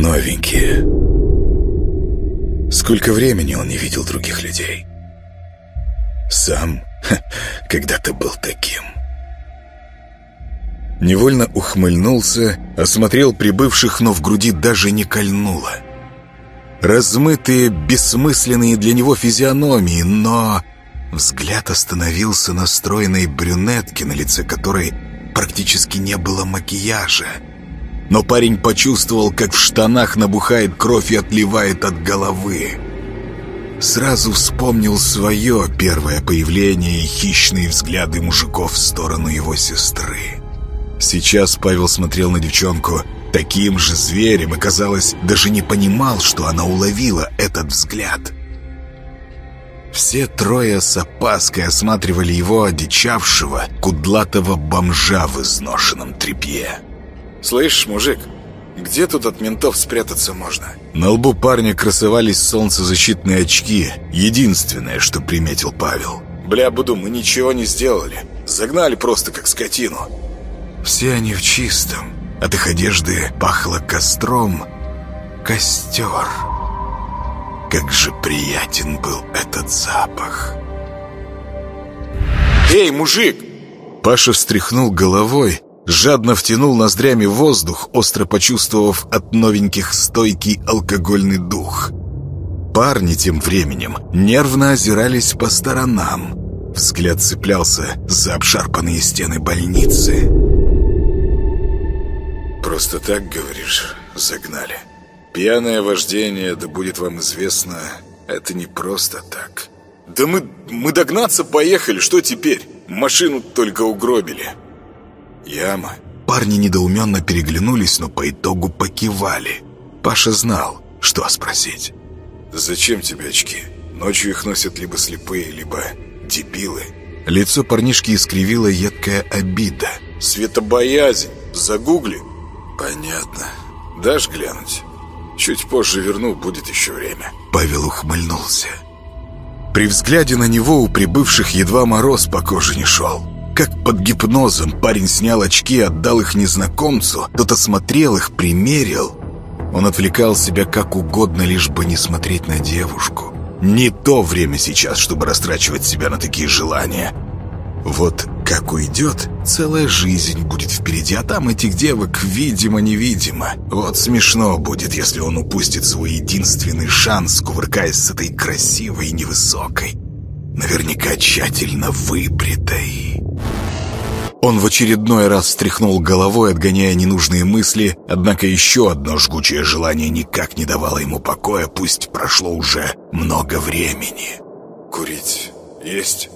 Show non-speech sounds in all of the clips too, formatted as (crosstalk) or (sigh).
новенькие. Сколько времени он не видел других людей. Сам когда-то был таким. Невольно ухмыльнулся, осмотрел прибывших, но в груди даже не кольнуло. Размытые, бессмысленные для него физиономии, но... Взгляд остановился на стройной брюнетке, на лице которой практически не было макияжа. Но парень почувствовал, как в штанах набухает кровь и отливает от головы. Сразу вспомнил свое первое появление и хищные взгляды мужиков в сторону его сестры. Сейчас Павел смотрел на девчонку таким же зверем и, казалось, даже не понимал, что она уловила этот взгляд. Все трое с опаской осматривали его одичавшего, кудлатого бомжа в изношенном тряпье. «Слышь, мужик, где тут от ментов спрятаться можно?» На лбу парня красовались солнцезащитные очки. Единственное, что приметил Павел. «Бля, Буду, мы ничего не сделали. Загнали просто как скотину». Все они в чистом. От их одежды пахло костром. Костер. Как же приятен был этот запах. «Эй, мужик!» Паша встряхнул головой, жадно втянул ноздрями воздух, остро почувствовав от новеньких стойкий алкогольный дух. Парни тем временем нервно озирались по сторонам. Взгляд цеплялся за обшарпанные стены больницы. «Просто так, говоришь, загнали. Пьяное вождение, да будет вам известно, это не просто так. Да мы, мы догнаться поехали, что теперь? Машину только угробили». Яма. Парни недоуменно переглянулись, но по итогу покивали. Паша знал, что спросить. «Зачем тебе очки? Ночью их носят либо слепые, либо дебилы». Лицо парнишки искривило едкая обида. «Светобоязнь! Загугли!» «Понятно. Дашь глянуть? Чуть позже верну, будет еще время». Павел ухмыльнулся. При взгляде на него у прибывших едва мороз по коже не шел. Как под гипнозом парень снял очки отдал их незнакомцу, тот осмотрел их, примерил. Он отвлекал себя как угодно, лишь бы не смотреть на девушку. Не то время сейчас, чтобы растрачивать себя на такие желания. Вот как уйдет, целая жизнь будет впереди, а там этих девок видимо-невидимо. Вот смешно будет, если он упустит свой единственный шанс, кувыркаясь с этой красивой и невысокой. Наверняка тщательно выбритой. Он в очередной раз встряхнул головой, отгоняя ненужные мысли, однако еще одно жгучее желание никак не давало ему покоя, пусть прошло уже много времени. «Курить есть?»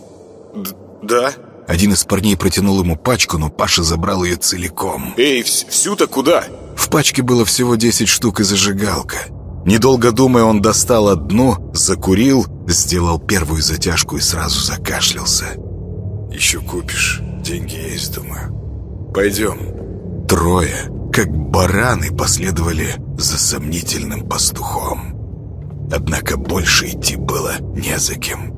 Д «Да?» Один из парней протянул ему пачку, но Паша забрал ее целиком. «Эй, всю-то куда?» В пачке было всего 10 штук и зажигалка. Недолго думая, он достал одну, закурил, сделал первую затяжку и сразу закашлялся. «Еще купишь. Деньги есть, думаю. Пойдем». Трое, как бараны, последовали за сомнительным пастухом. Однако больше идти было не за кем.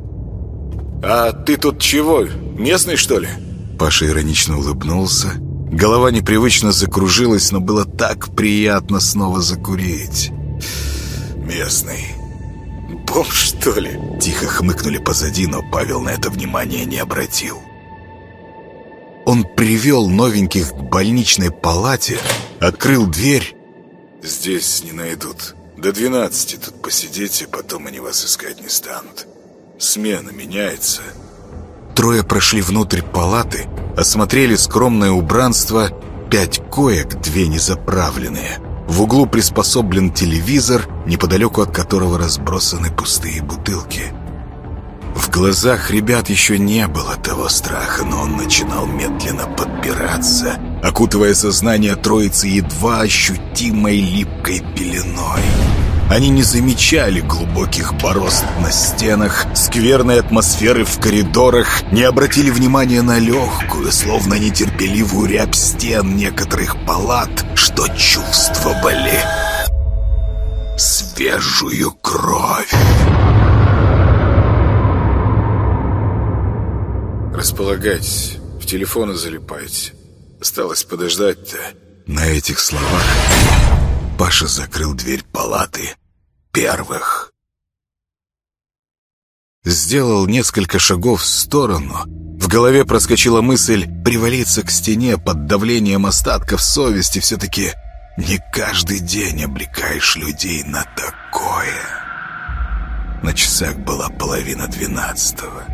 «А ты тут чего, местный, что ли?» Паша иронично улыбнулся. Голова непривычно закружилась, но было так приятно снова закурить. «Местный. Бомж, что ли?» Тихо хмыкнули позади, но Павел на это внимание не обратил. Он привел новеньких к больничной палате, открыл дверь. «Здесь не найдут. До двенадцати тут посидите, потом они вас искать не станут. Смена меняется». Трое прошли внутрь палаты, осмотрели скромное убранство, пять коек, две незаправленные. В углу приспособлен телевизор, неподалеку от которого разбросаны пустые бутылки. В глазах ребят еще не было того страха, но он начинал медленно подбираться, окутывая сознание троицы едва ощутимой липкой пеленой. Они не замечали глубоких борозд на стенах, скверной атмосферы в коридорах, не обратили внимания на легкую, словно нетерпеливую рябь стен некоторых палат, что чувствовали свежую кровь. Располагайтесь, в телефоны залипайте. Осталось подождать-то. На этих словах Паша закрыл дверь палаты первых. Сделал несколько шагов в сторону. В голове проскочила мысль привалиться к стене под давлением остатков совести. Все-таки не каждый день обрекаешь людей на такое. На часах была половина двенадцатого.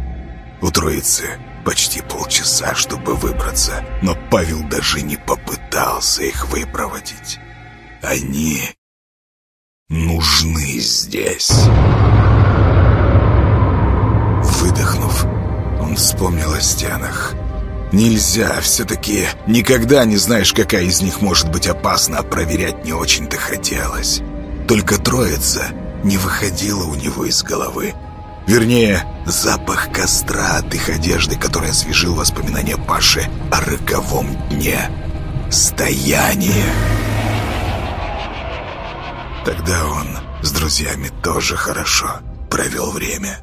У троицы почти полчаса, чтобы выбраться, но Павел даже не попытался их выпроводить. Они нужны здесь. Выдохнув, он вспомнил о стенах. Нельзя, все-таки никогда не знаешь, какая из них может быть опасна, а проверять не очень-то хотелось. Только троица не выходила у него из головы. Вернее, запах костра от их одежды, который освежил воспоминания Паши о роковом дне. Стояние. Тогда он с друзьями тоже хорошо провел время.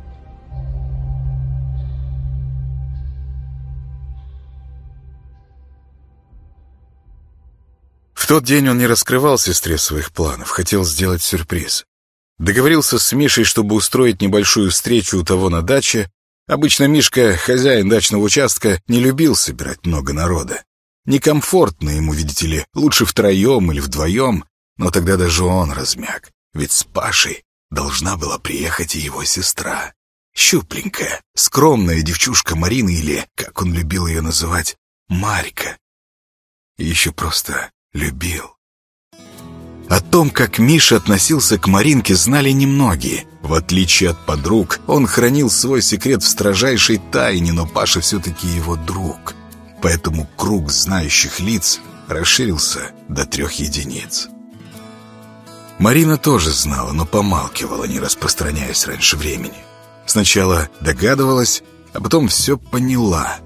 В тот день он не раскрывал сестре своих планов, хотел сделать сюрприз. Договорился с Мишей, чтобы устроить небольшую встречу у того на даче. Обычно Мишка, хозяин дачного участка, не любил собирать много народа. Некомфортно ему, видите ли, лучше втроем или вдвоем, но тогда даже он размяк, ведь с Пашей должна была приехать и его сестра. Щупленькая, скромная девчушка Марина или, как он любил ее называть, Марька. И еще просто любил. О том, как Миша относился к Маринке, знали немногие. В отличие от подруг, он хранил свой секрет в строжайшей тайне, но Паша все-таки его друг. Поэтому круг знающих лиц расширился до трех единиц. Марина тоже знала, но помалкивала, не распространяясь раньше времени. Сначала догадывалась, а потом все поняла.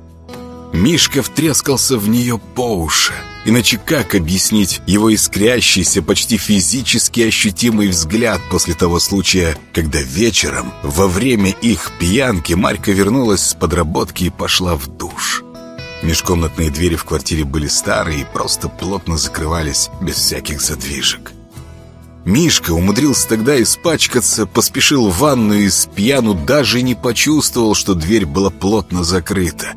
Мишка втрескался в нее по уши. Иначе как объяснить его искрящийся, почти физически ощутимый взгляд после того случая, когда вечером, во время их пьянки, Марька вернулась с подработки и пошла в душ? Межкомнатные двери в квартире были старые и просто плотно закрывались без всяких задвижек. Мишка умудрился тогда испачкаться, поспешил в ванную и с пьяну даже не почувствовал, что дверь была плотно закрыта.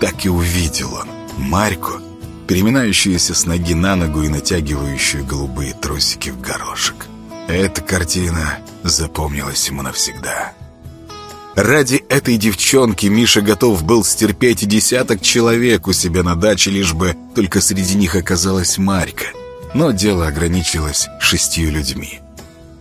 Так и увидел он Марьку, переминающуюся с ноги на ногу и натягивающую голубые трусики в горошек. Эта картина запомнилась ему навсегда. Ради этой девчонки Миша готов был стерпеть десяток человек у себя на даче, лишь бы только среди них оказалась Марька. Но дело ограничилось шестью людьми.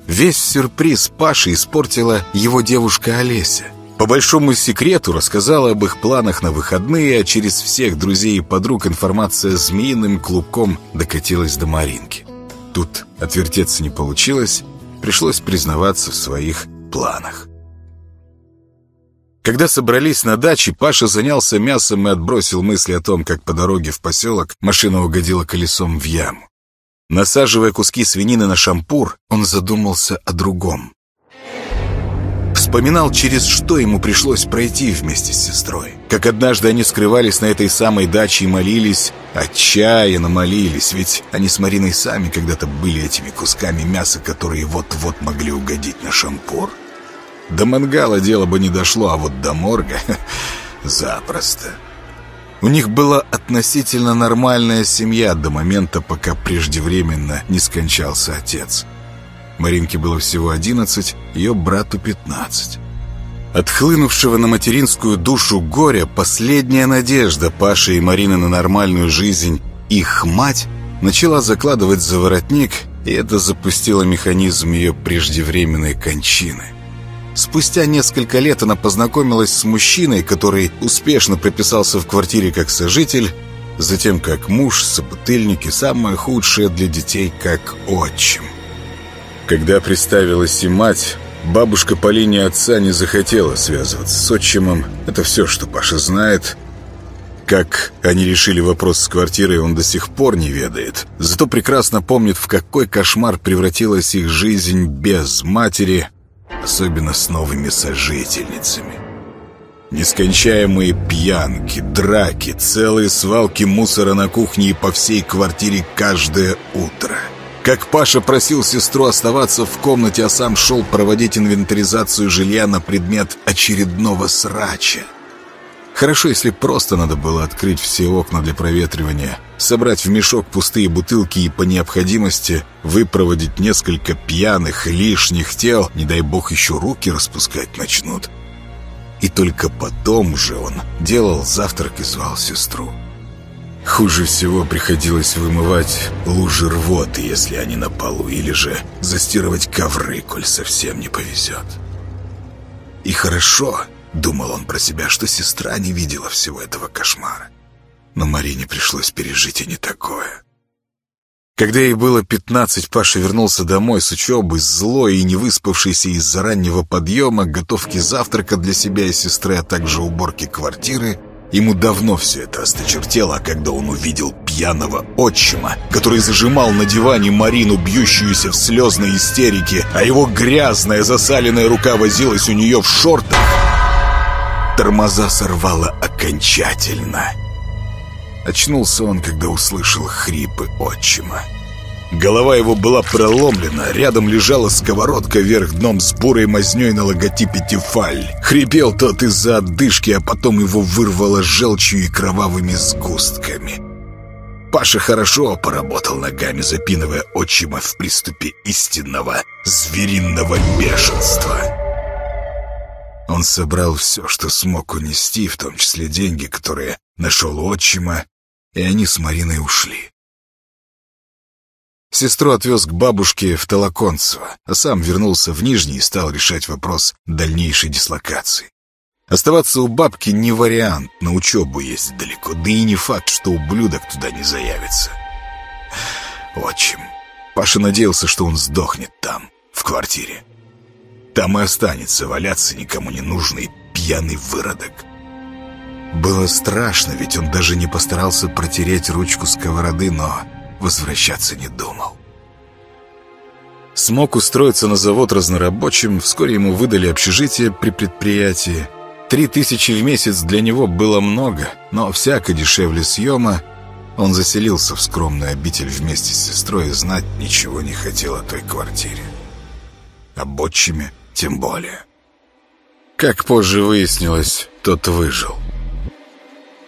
Весь сюрприз Паши испортила его девушка Олеся. По большому секрету рассказала об их планах на выходные, а через всех друзей и подруг информация змеиным клубком докатилась до Маринки. Тут отвертеться не получилось, пришлось признаваться в своих планах. Когда собрались на даче, Паша занялся мясом и отбросил мысли о том, как по дороге в поселок машина угодила колесом в яму. Насаживая куски свинины на шампур, он задумался о другом. Вспоминал, через что ему пришлось пройти вместе с сестрой. Как однажды они скрывались на этой самой даче и молились, отчаянно молились, ведь они с Мариной сами когда-то были этими кусками мяса, которые вот-вот могли угодить на шампур. До мангала дело бы не дошло, а вот до морга (laughs) — запросто. У них была относительно нормальная семья до момента, пока преждевременно не скончался отец — Маринке было всего одиннадцать, ее брату пятнадцать. Отхлынувшего на материнскую душу горя последняя надежда Паши и Марины на нормальную жизнь, их мать, начала закладывать за воротник, и это запустило механизм ее преждевременной кончины. Спустя несколько лет она познакомилась с мужчиной, который успешно прописался в квартире как сожитель, затем как муж, собутыльник и самое худшее для детей как отчим. Когда представилась и мать, бабушка по линии отца не захотела связываться с отчимом. Это все, что Паша знает. Как они решили вопрос с квартирой, он до сих пор не ведает. Зато прекрасно помнит, в какой кошмар превратилась их жизнь без матери, особенно с новыми сожительницами. Нескончаемые пьянки, драки, целые свалки мусора на кухне и по всей квартире каждое утро — Как Паша просил сестру оставаться в комнате, а сам шел проводить инвентаризацию жилья на предмет очередного срача. Хорошо, если просто надо было открыть все окна для проветривания, собрать в мешок пустые бутылки и по необходимости выпроводить несколько пьяных лишних тел, не дай бог еще руки распускать начнут. И только потом же он делал завтрак и звал сестру. Хуже всего приходилось вымывать лужи рвоты, если они на полу, или же застирывать ковры, коль совсем не повезет. И хорошо, думал он про себя, что сестра не видела всего этого кошмара. Но Марине пришлось пережить и не такое. Когда ей было пятнадцать, Паша вернулся домой с учебы, злой и не выспавшийся из-за раннего подъема, готовки завтрака для себя и сестры, а также уборки квартиры. Ему давно все это осточертело, а когда он увидел пьяного отчима, который зажимал на диване Марину, бьющуюся в слезной истерике, а его грязная засаленная рука возилась у нее в шортах, тормоза сорвало окончательно. Очнулся он, когда услышал хрипы отчима. Голова его была проломлена, рядом лежала сковородка вверх дном с бурой мазней на логотипе «Тефаль». Хрипел тот из-за отдышки, а потом его вырвало желчью и кровавыми сгустками. Паша хорошо поработал ногами, запинывая отчима в приступе истинного звериного бешенства. Он собрал все, что смог унести, в том числе деньги, которые нашел отчима, и они с Мариной ушли. Сестру отвез к бабушке в Толоконцево, а сам вернулся в Нижний и стал решать вопрос дальнейшей дислокации. Оставаться у бабки не вариант, на учебу ездить далеко, да и не факт, что ублюдок туда не заявится. Отчим. Паша надеялся, что он сдохнет там, в квартире. Там и останется валяться никому не нужный пьяный выродок. Было страшно, ведь он даже не постарался протереть ручку сковороды, но возвращаться не думал. Смог устроиться на завод разнорабочим, вскоре ему выдали общежитие при предприятии. Три тысячи в месяц для него было много, но всяко дешевле съема. Он заселился в скромную обитель вместе с сестрой и знать ничего не хотел о той квартире. Об отчиме тем более. Как позже выяснилось, тот выжил.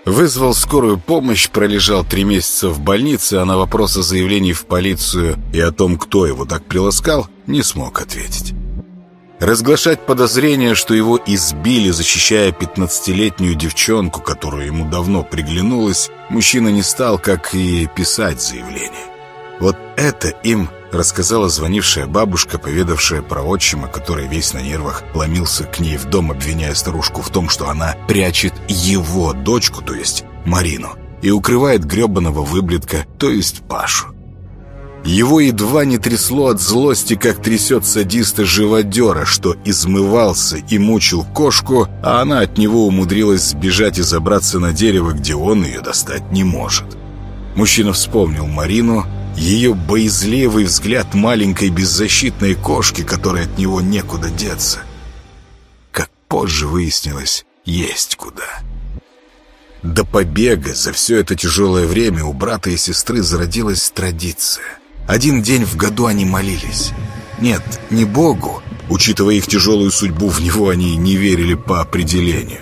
Вызвал скорую помощь, пролежал три месяца в больнице, а на вопрос о заявлении в полицию и о том, кто его так приласкал, не смог ответить. Разглашать подозрение, что его избили, защищая пятнадцатилетнюю девчонку, которая ему давно приглянулась, мужчина не стал, как и писать заявление. Вот это им рассказала звонившая бабушка, поведавшая про отчима, который весь на нервах ломился к ней в дом, обвиняя старушку в том, что она прячет его дочку, то есть Марину, и укрывает гребаного выблетка, то есть Пашу. Его едва не трясло от злости, как трясет садиста-живодера, что измывался и мучил кошку, а она от него умудрилась сбежать и забраться на дерево, где он ее достать не может. Мужчина вспомнил Марину, ее боязливый взгляд маленькой беззащитной кошки, которой от него некуда деться. Как позже выяснилось, есть куда. До побега за все это тяжелое время у брата и сестры зародилась традиция. Один день в году они молились. Нет, не Богу, учитывая их тяжелую судьбу, в него они не верили по определению.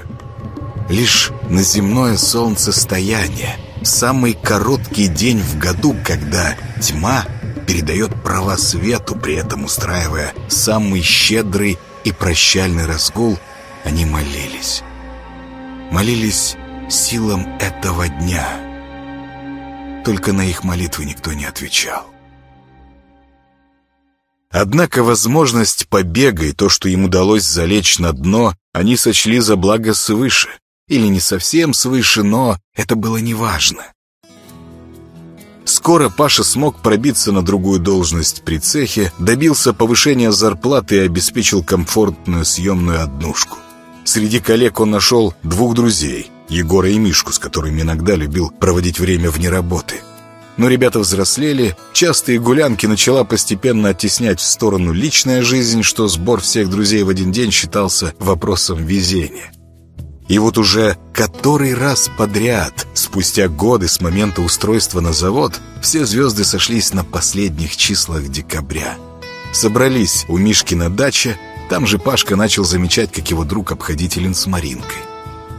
Лишь на земное солнцестояние – самый короткий день в году, когда тьма передает права свету, при этом устраивая самый щедрый и прощальный разгул, они молились. Молились силам этого дня. Только на их молитвы никто не отвечал. Однако возможность побега и то, что им удалось залечь на дно, они сочли за благо свыше. Или не совсем свыше, но это было неважно. Скоро Паша смог пробиться на другую должность при цехе, добился повышения зарплаты и обеспечил комфортную съемную однушку. Среди коллег он нашел двух друзей, Егора и Мишку, с которыми иногда любил проводить время вне работы. Но ребята взрослели, частые гулянки начала постепенно оттеснять в сторону личная жизнь, что сбор всех друзей в один день считался вопросом везения. И вот уже который раз подряд, спустя годы с момента устройства на завод, все звезды сошлись на последних числах декабря. Собрались у Мишки на даче, там же Пашка начал замечать, как его друг обходителен с Маринкой.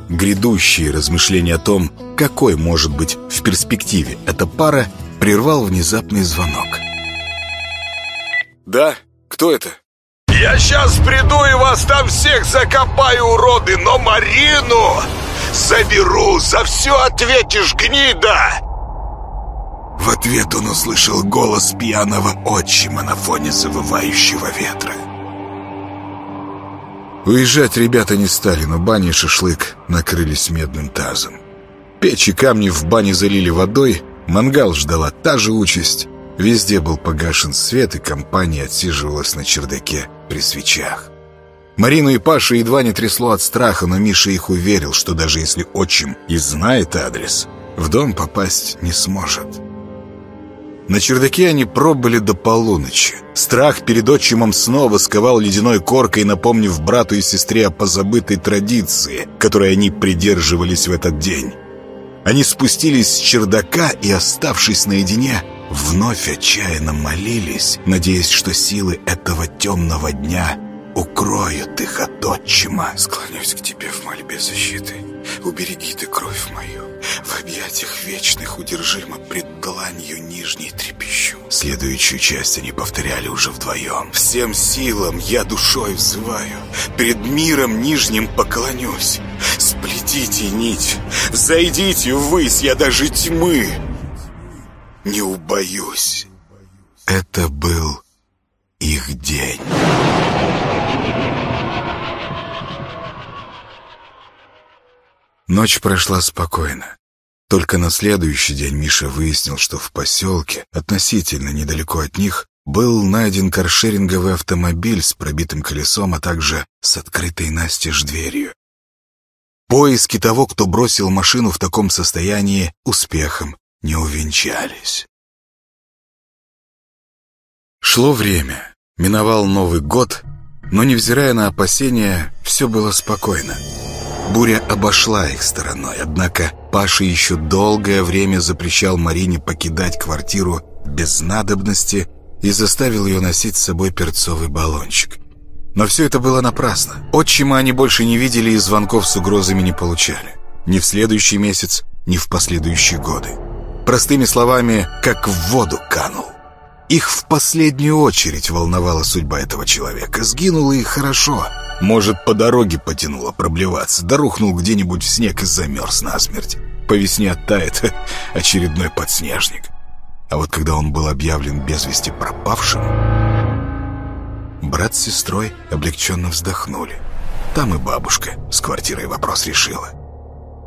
Грядущие размышления о том, какой может быть в перспективе эта пара, прервал внезапный звонок. «Да? Кто это?» «Я сейчас приду и вас там всех закопаю, уроды, но Марину заберу, за все ответишь, гнида!» В ответ он услышал голос пьяного отчима на фоне завывающего ветра. Уезжать ребята не стали, но бани и шашлык накрылись медным тазом. Печи камни в бане залили водой, мангал ждала та же участь. Везде был погашен свет, и компания отсиживалась на чердаке при свечах. Марину и Пашу едва не трясло от страха, но Миша их уверил, что даже если отчим и знает адрес, в дом попасть не сможет. На чердаке они пробыли до полуночи. Страх перед отчимом снова сковал ледяной коркой, напомнив брату и сестре о позабытой традиции, которой они придерживались в этот день. Они спустились с чердака и, оставшись наедине, вновь отчаянно молились, надеясь, что силы этого темного дня укроют их от отчима. «Склонюсь к тебе в мольбе защиты. Убереги ты кровь мою. В объятиях вечных удержимо пред дланью нижней трепещу. Следующую часть они повторяли уже вдвоем. Всем силам я душой взываю, Пред миром нижним поклонюсь. Сплетите нить, зайдите ввысь, я даже тьмы не убоюсь. Это был их день. Ночь прошла спокойно. Только на следующий день Миша выяснил, что в поселке, относительно недалеко от них, был найден каршеринговый автомобиль с пробитым колесом, а также с открытой настежь дверью. Поиски того, кто бросил машину в таком состоянии, успехом не увенчались. Шло время, миновал Новый год, но, невзирая на опасения, все было спокойно. Буря обошла их стороной, однако Паша еще долгое время запрещал Марине покидать квартиру без надобности и заставил ее носить с собой перцовый баллончик. Но все это было напрасно. Отчима они больше не видели и звонков с угрозами не получали. Ни в следующий месяц, ни в последующие годы. Простыми словами, как в воду канул. Их в последнюю очередь волновала судьба этого человека. Сгинуло и хорошо. Может, по дороге потянуло проблеваться, да рухнул где-нибудь в снег и замерз насмерть. По весне оттает (laughs) очередной подснежник. А вот когда он был объявлен без вести пропавшим, брат с сестрой облегченно вздохнули. Там и бабушка с квартирой вопрос решила.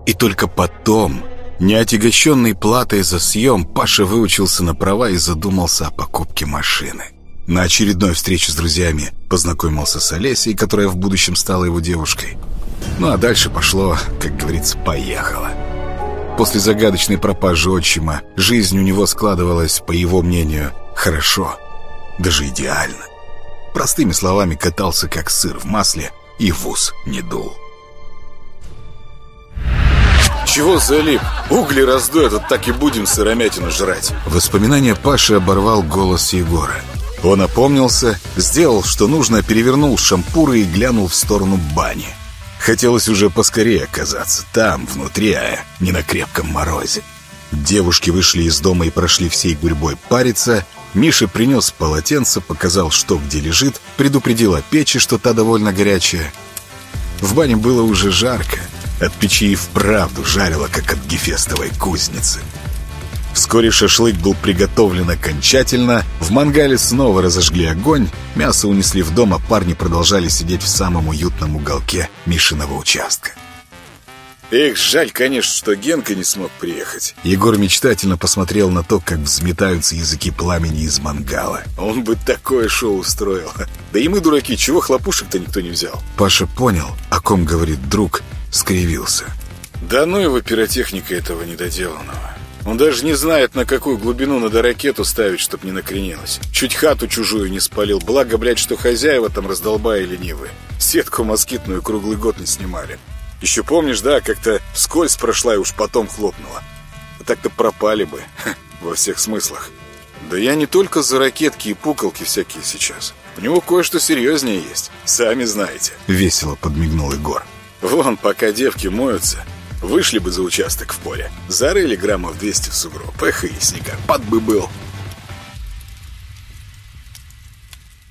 И только потом, неотягощенный платой за съем, Паша выучился на права и задумался о покупке машины. На очередной встрече с друзьями познакомился с Олесей, которая в будущем стала его девушкой. Ну а дальше пошло, как говорится, поехало. После загадочной пропажи отчима жизнь у него складывалась, по его мнению, хорошо, даже идеально. Простыми словами, катался как сыр в масле и в ус не дул. Чего залип? Угли раздует, вот так и будем сыромятину жрать. Воспоминание Паши оборвал голос Егора. Он опомнился, сделал, что нужно, перевернул шампуры и глянул в сторону бани. Хотелось уже поскорее оказаться там, внутри, а не на крепком морозе. Девушки вышли из дома и прошли всей гурьбой париться. Миша принес полотенце, показал, что где лежит, предупредил о печи, что та довольно горячая. В бане было уже жарко. От печи и вправду жарило, как от гефестовой кузницы. Вскоре шашлык был приготовлен окончательно, в мангале снова разожгли огонь, мясо унесли в дом, а парни продолжали сидеть в самом уютном уголке Мишиного участка. Эх, жаль, конечно, что Генка не смог приехать. Егор мечтательно посмотрел на то, как взметаются языки пламени из мангала. Он бы такое шоу устроил. Да и мы, дураки, чего хлопушек-то никто не взял? Паша понял, о ком говорит друг, скривился. Да ну его пиротехника этого недоделанного. Он даже не знает, на какую глубину надо ракету ставить, чтоб не накренилась. Чуть хату чужую не спалил. Благо, блядь, что хозяева там раздолбая ленивые. Сетку москитную круглый год не снимали. Еще помнишь, да, как-то вскользь прошла и уж потом хлопнула. А так-то пропали бы, (laughs) во всех смыслах. Да я не только за ракетки и пуколки всякие сейчас. У него кое-что серьезнее есть, сами знаете. Весело подмигнул Егор. Вон, пока девки моются, вышли бы за участок в поле. Зарыли граммов 200 в сугроб. Эх, и снегопад бы был.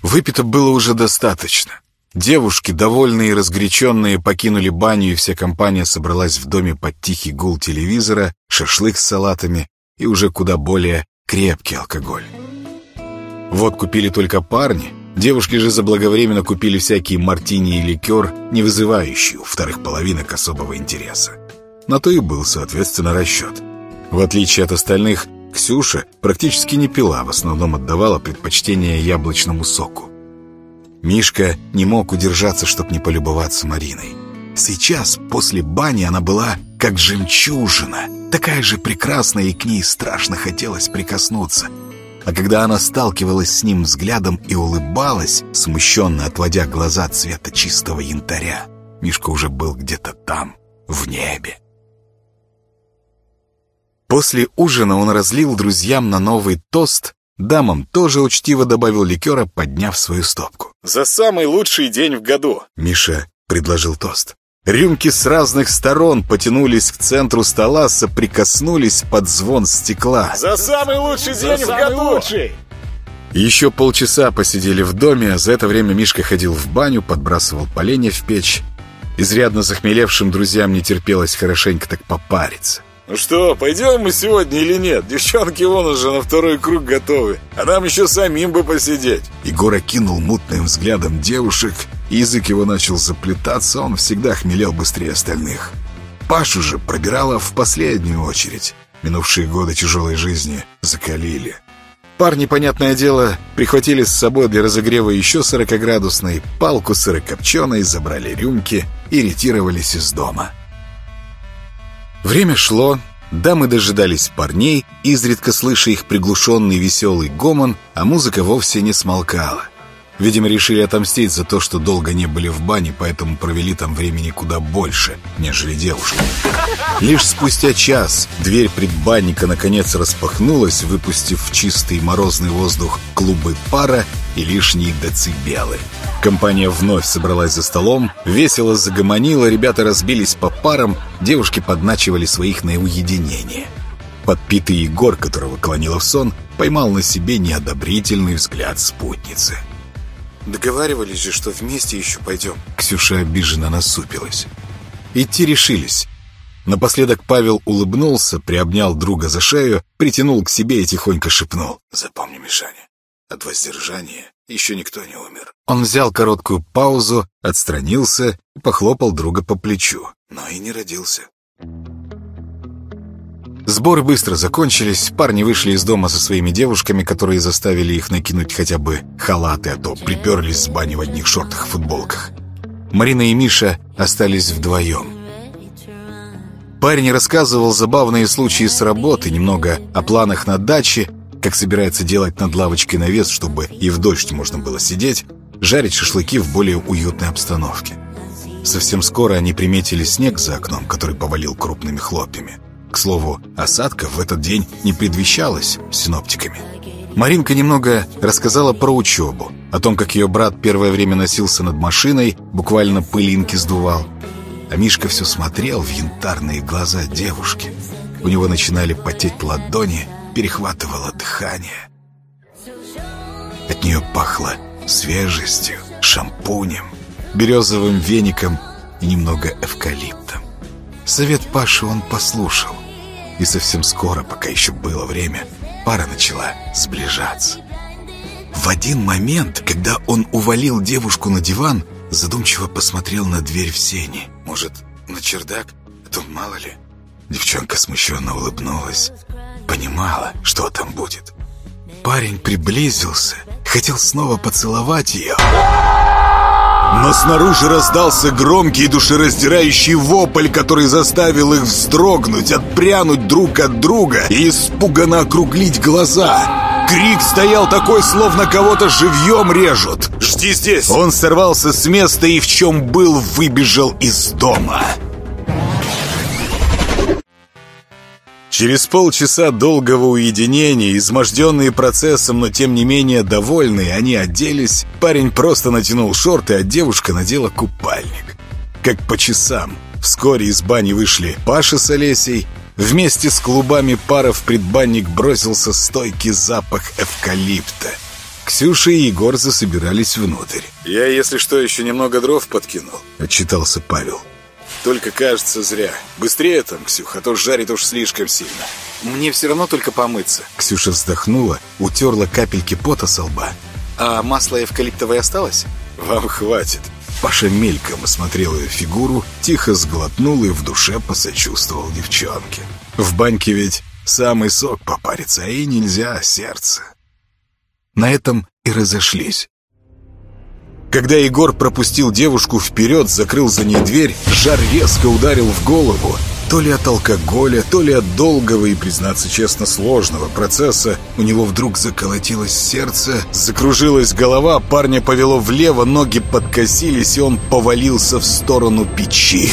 Выпито было уже достаточно. Девушки, довольные и разгоряченные, покинули баню, и вся компания собралась в доме под тихий гул телевизора, шашлык с салатами и уже куда более крепкий алкоголь. Вот купили только парни, девушки же заблаговременно купили всякие мартини и ликер, не вызывающие у вторых половинок особого интереса. На то и был, соответственно, расчет. В отличие от остальных, Ксюша практически не пила, в основном отдавала предпочтение яблочному соку. Мишка не мог удержаться, чтобы не полюбоваться Мариной. Сейчас, после бани, она была как жемчужина, такая же прекрасная, и к ней страшно хотелось прикоснуться. А когда она сталкивалась с ним взглядом и улыбалась, смущенно отводя глаза цвета чистого янтаря, Мишка уже был где-то там, в небе. После ужина он разлил друзьям на новый тост, дамам тоже учтиво добавил ликера, подняв свою стопку. «За самый лучший день в году!» Миша предложил тост. Рюмки с разных сторон потянулись к центру стола, соприкоснулись под звон стекла. «За самый лучший день За в году!» лучший. Еще полчаса посидели в доме, а за это время Мишка ходил в баню, подбрасывал поленья в печь. Изрядно захмелевшим друзьям не терпелось хорошенько так попариться. «Ну что, пойдем мы сегодня или нет? Девчонки вон уже на второй круг готовы, а нам еще самим бы посидеть». Егор окинул мутным взглядом девушек, язык его начал заплетаться, он всегда хмелел быстрее остальных. Пашу же пробирала в последнюю очередь. Минувшие годы тяжелой жизни закалили. Парни, понятное дело, прихватили с собой для разогрева еще 40-градусной палку сырокопченой, забрали рюмки и ретировались из дома. Время шло, дамы дожидались парней, изредка слыша их приглушенный веселый гомон, а музыка вовсе не смолкала. Видимо, решили отомстить за то, что долго не были в бане, поэтому провели там времени куда больше, нежели девушки. Лишь спустя час дверь предбанника наконец распахнулась, выпустив в чистый морозный воздух клубы пара и лишние децибелы. Компания вновь собралась за столом, весело загомонила, ребята разбились по парам, девушки подначивали своих на уединение. Подпитый Егор, которого клонило в сон, поймал на себе неодобрительный взгляд спутницы. «Договаривались же, что вместе еще пойдем». Ксюша обиженно насупилась. Идти решились. Напоследок Павел улыбнулся, приобнял друга за шею, притянул к себе и тихонько шепнул. «Запомни, Мишаня, от воздержания еще никто не умер». Он взял короткую паузу, отстранился и похлопал друга по плечу, но и не родился. Сборы быстро закончились, парни вышли из дома со своими девушками, которые заставили их накинуть хотя бы халаты, а то приперлись с бани в одних шортах и футболках. Марина и Миша остались вдвоем. Парень рассказывал забавные случаи с работы, немного о планах на даче, как собирается делать над лавочкой навес, чтобы и в дождь можно было сидеть, жарить шашлыки в более уютной обстановке. Совсем скоро они приметили снег за окном, который повалил крупными хлопьями. К слову, осадков в этот день не предвещалось синоптиками. Маринка немного рассказала про учебу, о том, как ее брат первое время носился над машиной, буквально пылинки сдувал. А Мишка все смотрел в янтарные глаза девушки. У него начинали потеть ладони, перехватывало дыхание. От нее пахло свежестью, шампунем, березовым веником и немного эвкалиптом. Совет Паши он послушал. И совсем скоро, пока еще было время, пара начала сближаться. В один момент, когда он увалил девушку на диван, задумчиво посмотрел на дверь в сене. Может, на чердак? А то мало ли. Девчонка смущенно улыбнулась. Понимала, что там будет. Парень приблизился, хотел снова поцеловать ее. Но снаружи раздался громкий душераздирающий вопль, который заставил их вздрогнуть, отпрянуть друг от друга и испуганно округлить глаза. Крик стоял такой, словно кого-то живьем режут. «Жди здесь!» Он сорвался с места и в чем был, выбежал из дома. Через полчаса долгого уединения, изможденные процессом, но тем не менее довольные, они оделись. Парень просто натянул шорты, а девушка надела купальник. Как по часам. Вскоре из бани вышли Паша с Олесей. Вместе с клубами пара в предбанник бросился стойкий запах эвкалипта. Ксюша и Егор засобирались внутрь. «Я, если что, еще немного дров подкинул», — отчитался Павел. Только кажется зря. Быстрее там, Ксюх, а то жарит уж слишком сильно. Мне все равно только помыться. Ксюша вздохнула, утерла капельки пота со лба. А масло эвкалиптовое осталось? Вам хватит. Паша мельком осмотрел ее фигуру, тихо сглотнул и в душе посочувствовал девчонке. В баньке ведь самый сок попарится, а и нельзя сердце. На этом и разошлись. Когда Егор пропустил девушку вперед, закрыл за ней дверь, жар резко ударил в голову. То ли от алкоголя, то ли от долгого и, признаться честно, сложного процесса, у него вдруг заколотилось сердце, закружилась голова, парня повело влево, ноги подкосились, и он повалился в сторону печи.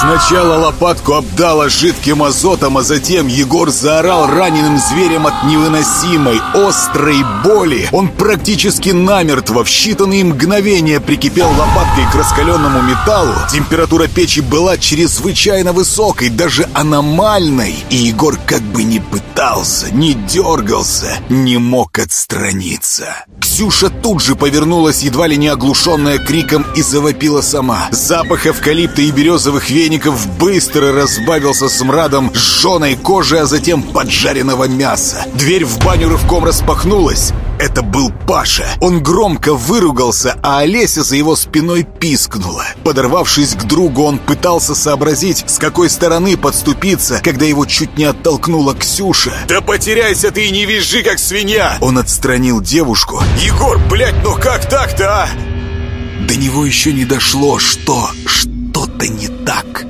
Сначала лопатку обдало жидким азотом, а затем Егор заорал раненым зверем от невыносимой, острой боли. Он практически намертво в считанные мгновения прикипел лопаткой к раскаленному металлу. Температура печи была чрезвычайно высокой, даже аномальной. И Егор как бы не пытался, не дергался, не мог отстраниться. Ксюша тут же повернулась, едва ли не оглушенная криком, и завопила сама. Запах эвкалипта и березовых веников быстро разбавился смрадом сжженной кожи, а затем поджаренного мяса. Дверь в баню рывком распахнулась. Это был Паша. Он громко выругался, а Олеся за его спиной пискнула. Подорвавшись к другу, он пытался сообразить, с какой стороны подступиться, когда его чуть не оттолкнула Ксюша. «Да потеряйся ты и не визжи, как свинья!» Он отстранил девушку. «Егор, блядь, ну как так-то, а?» До него еще не дошло, что не так.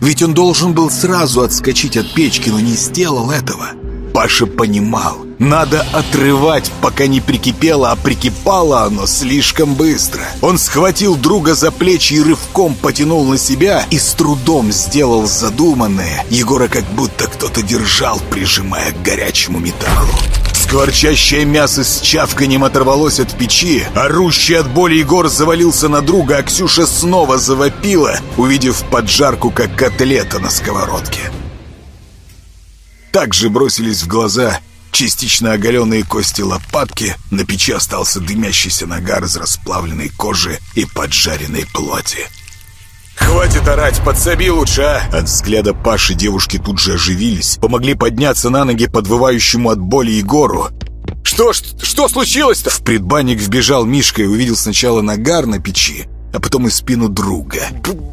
Ведь он должен был сразу отскочить от печки, но не сделал этого. Паша понимал, надо отрывать, пока не прикипело, а прикипало оно слишком быстро. Он схватил друга за плечи и рывком потянул на себя и с трудом сделал задуманное. Егора как будто кто-то держал, прижимая к горячему металлу. Скворчащее мясо с чавканием оторвалось от печи. Орущий от боли Егор завалился на друга, а Ксюша снова завопила, увидев поджарку, как котлета на сковородке. Также бросились в глаза частично оголенные кости лопатки, на печи остался дымящийся нагар из расплавленной кожи и поджаренной плоти. «Хватит орать, подсоби лучше, а!» От взгляда Паши девушки тут же оживились, помогли подняться на ноги подвывающему от боли Егору. «Что, что случилось-то?» В предбанник вбежал Мишка и увидел сначала нагар на печи, а потом и спину друга.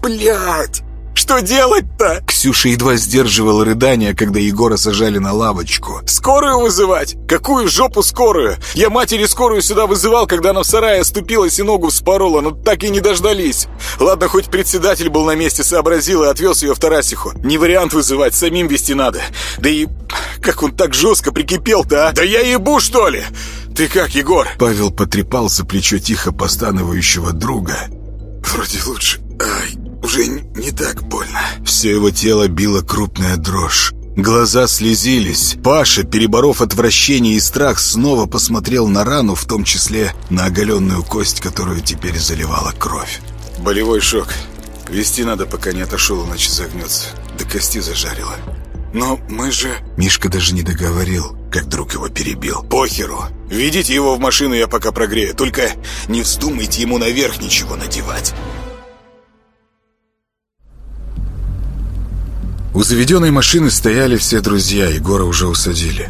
«Блядь!» Что делать-то?» Ксюша едва сдерживала рыдания, когда Егора сажали на лавочку. «Скорую вызывать? Какую жопу скорую? Я матери скорую сюда вызывал, когда она в сарае оступилась и ногу вспорола, но так и не дождались. Ладно, хоть председатель был на месте, сообразил и отвез ее в Тарасиху. Не вариант вызывать, самим вести надо. Да и как он так жестко прикипел-то, а? Да я ебу, что ли? Ты как, Егор?» Павел потрепал за плечо тихо постановающего друга. «Вроде лучше. Ай, уже не так больно. Все его тело било крупная дрожь. Глаза слезились. Паша, переборов отвращение и страх, снова посмотрел на рану, в том числе на оголенную кость, которую теперь заливала кровь. Болевой шок. Вести надо, пока не отошел, иначе загнется. До кости зажарило. Но мы же... Мишка даже не договорил, как друг его перебил. Похеру. Ведите его в машину, я пока прогрею. Только не вздумайте ему наверх ничего надевать. У заведенной машины стояли все друзья, Егора уже усадили.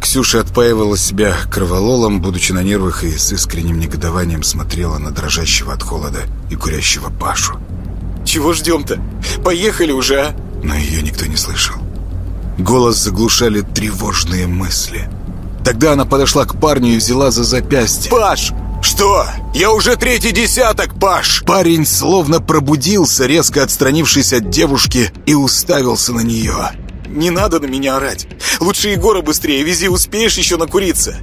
Ксюша отпаивала себя кровололом, будучи на нервах и с искренним негодованием смотрела на дрожащего от холода и курящего Пашу. «Чего ждем-то? Поехали уже, а?» Но ее никто не слышал. Голос заглушали тревожные мысли. Тогда она подошла к парню и взяла за запястье. «Паш, «Что? Я уже третий десяток, Паш!» Парень словно пробудился, резко отстранившись от девушки, и уставился на нее. «Не надо на меня орать. Лучше Егора быстрее вези, успеешь еще накуриться».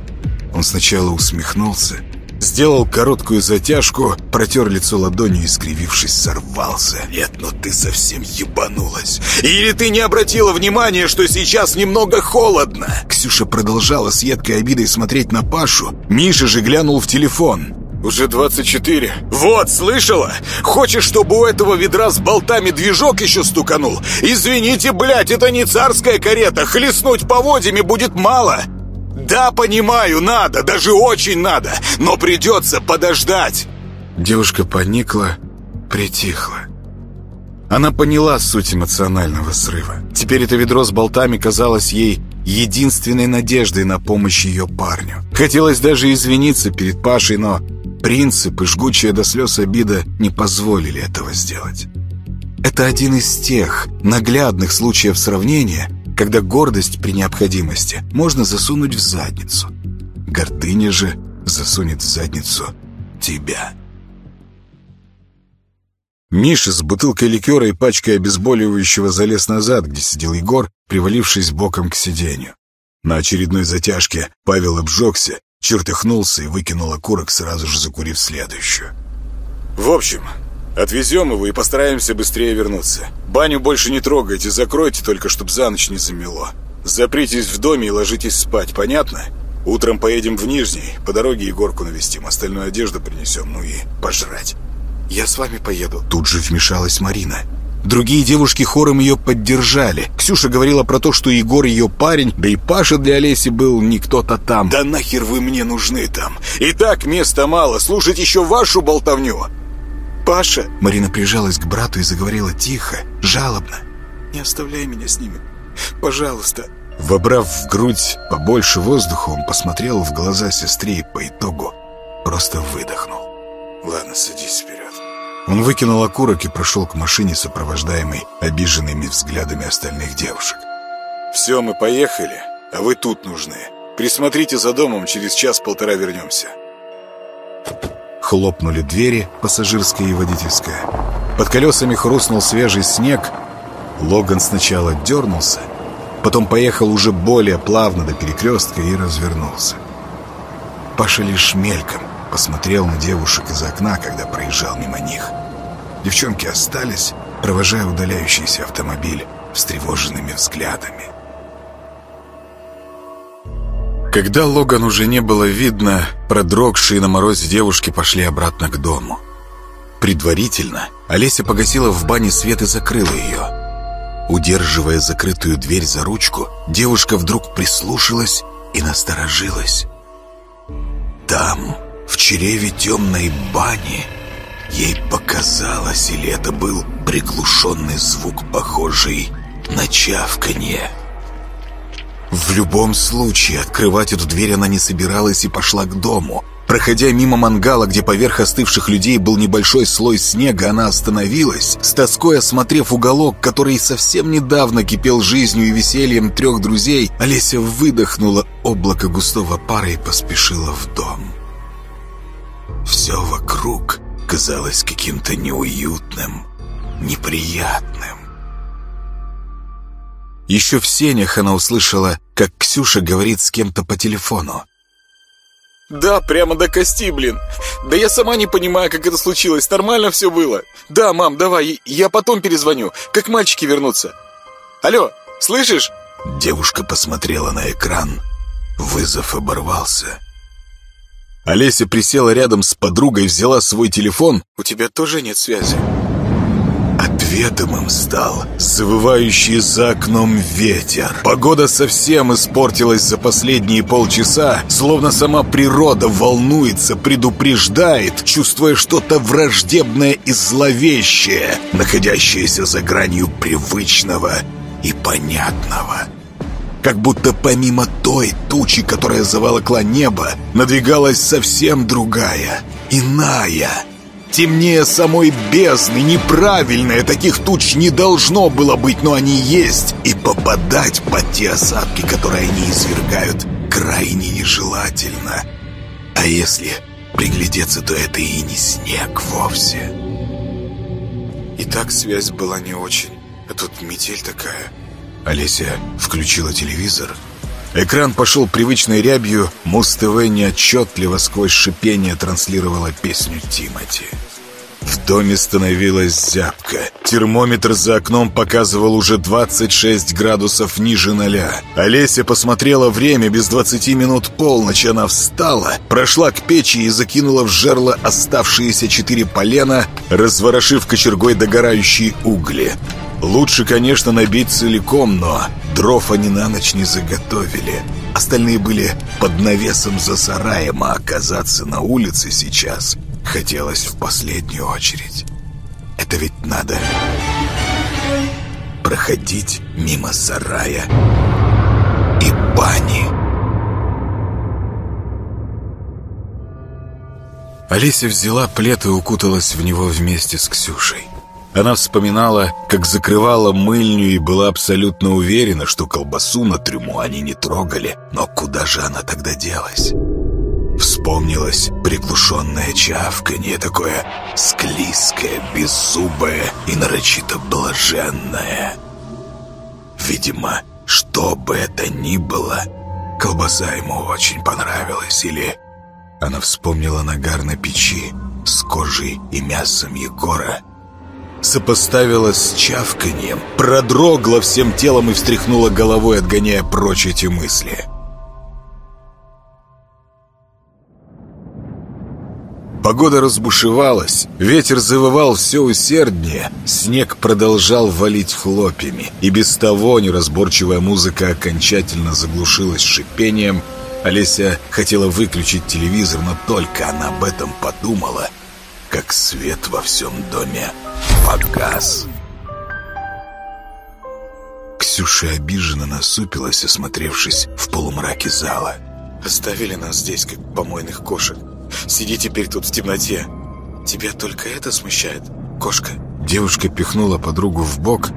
Он сначала усмехнулся, сделал короткую затяжку, протер лицо ладонью и, скривившись, сорвался. «Нет, но ты совсем ебанулась! Или ты не обратила внимания, что сейчас немного холодно?» Ксюша продолжала с едкой обидой смотреть на Пашу. Миша же глянул в телефон. «Уже 24. Вот, слышала? Хочешь, чтобы у этого ведра с болтами движок еще стуканул? Извините, блядь, это не царская карета. Хлестнуть поводьями будет мало. Да, понимаю, надо, даже очень надо, но придется подождать. Девушка поникла, притихла. Она поняла суть эмоционального срыва. Теперь это ведро с болтами казалось ей единственной надеждой на помощь ее парню. Хотелось даже извиниться перед Пашей, но принцип и жгучая до слез обида не позволили этого сделать. Это один из тех наглядных случаев сравнения, когда гордость при необходимости можно засунуть в задницу. Гордыня же засунет в задницу тебя. Миша с бутылкой ликера и пачкой обезболивающего залез назад, где сидел Егор, привалившись боком к сиденью. На очередной затяжке Павел обжегся, чертыхнулся и выкинул окурок, сразу же закурив следующую. «В общем, отвезем его и постараемся быстрее вернуться. Баню больше не трогайте, закройте только, чтобы за ночь не замело. Запритесь в доме и ложитесь спать, понятно? Утром поедем в Нижний, по дороге Егорку навестим, остальную одежду принесем, ну и пожрать». «Я с вами поеду». Тут же вмешалась Марина. Другие девушки хором ее поддержали. Ксюша говорила про то, что Егор ее парень, да и Паша для Олеси был не кто-то там. «Да нахер вы мне нужны там? И так места мало, слушать еще вашу болтовню!» «Паша!» Марина прижалась к брату и заговорила тихо, жалобно. «Не оставляй меня с ними, пожалуйста!» Вобрав в грудь побольше воздуха, он посмотрел в глаза сестре и по итогу просто выдохнул. «Ладно, садись вперед». Он выкинул окурок и прошел к машине, сопровождаемой обиженными взглядами остальных девушек. «Все, мы поехали, а вы тут нужны. Присмотрите за домом, через час-полтора вернемся». Хлопнули двери, пассажирская и водительская. Под колесами хрустнул свежий снег. Логан сначала дернулся, потом поехал уже более плавно до перекрестка и развернулся. Паша лишь мельком посмотрел на девушек из окна, когда проезжал мимо них. Девчонки остались, провожая удаляющийся автомобиль встревоженными взглядами. Когда Логан уже не было видно, продрогшие на морозе девушки пошли обратно к дому. Предварительно Олеся погасила в бане свет и закрыла ее. Удерживая закрытую дверь за ручку, девушка вдруг прислушалась и насторожилась. Там, в чреве темной бани ей показалось, или это был приглушенный звук, похожий на чавканье. В любом случае, открывать эту дверь она не собиралась и пошла к дому. Проходя мимо мангала, где поверх остывших людей был небольшой слой снега, она остановилась, с тоской осмотрев уголок, который совсем недавно кипел жизнью и весельем трех друзей, Олеся выдохнула облако густого пара и поспешила в дом. Все вокруг казалось каким-то неуютным, неприятным. Еще в сенях она услышала, как Ксюша говорит с кем-то по телефону. «Да, прямо до кости, блин. Да я сама не понимаю, как это случилось. Нормально все было. Да, мам, давай, я потом перезвоню, как мальчики вернутся. Алло, слышишь?» Девушка посмотрела на экран. Вызов оборвался. Олеся присела рядом с подругой, взяла свой телефон. «У тебя тоже нет связи?» Ответом им стал завывающий за окном ветер. Погода совсем испортилась за последние полчаса, словно сама природа волнуется, предупреждает, чувствуя что-то враждебное и зловещее, находящееся за гранью привычного и понятного. Как будто помимо той тучи, которая заволокла небо, надвигалась совсем другая, иная. Темнее самой бездны, неправильная, таких туч не должно было быть, но они есть. И попадать под те осадки, которые они извергают, крайне нежелательно. А если приглядеться, то это и не снег вовсе. И так связь была не очень, а тут метель такая... Олеся включила телевизор Экран пошел привычной рябью, Муз-ТВ неотчетливо сквозь шипение транслировала песню Тимати. В доме становилось зябко. Термометр за окном показывал уже 26 градусов ниже ноля. Олеся посмотрела время, без 20 минут полночь. Она встала, прошла к печи и закинула в жерло оставшиеся четыре полена, разворошив кочергой догорающие угли. Лучше, конечно, набить целиком, но дров они на ночь не заготовили. Остальные были под навесом за сараем, а оказаться на улице сейчас хотелось в последнюю очередь. Это ведь надо проходить мимо сарая и бани. Олеся взяла плед и укуталась в него вместе с Ксюшей. Она вспоминала, как закрывала мыльню и была абсолютно уверена, что колбасу на трюму они не трогали. Но куда же она тогда делась? Вспомнилось приглушенное чавканье, такое склизкое, беззубое и нарочито блаженное. Видимо, что бы это ни было, колбаса ему очень понравилась. Или она вспомнила нагар на печи с кожей и мясом Егора, сопоставила с чавканьем, продрогла всем телом и встряхнула головой, отгоняя прочь эти мысли. Погода разбушевалась, ветер завывал все усерднее, снег продолжал валить хлопьями, и без того неразборчивая музыка окончательно заглушилась шипением. Олеся хотела выключить телевизор, но только она об этом подумала, как свет во всем доме погас. Ксюша обиженно насупилась, осмотревшись в полумраке зала. «Оставили нас здесь, как помойных кошек. Сиди теперь тут в темноте. Тебя только это смущает, кошка?» Девушка пихнула подругу в бок.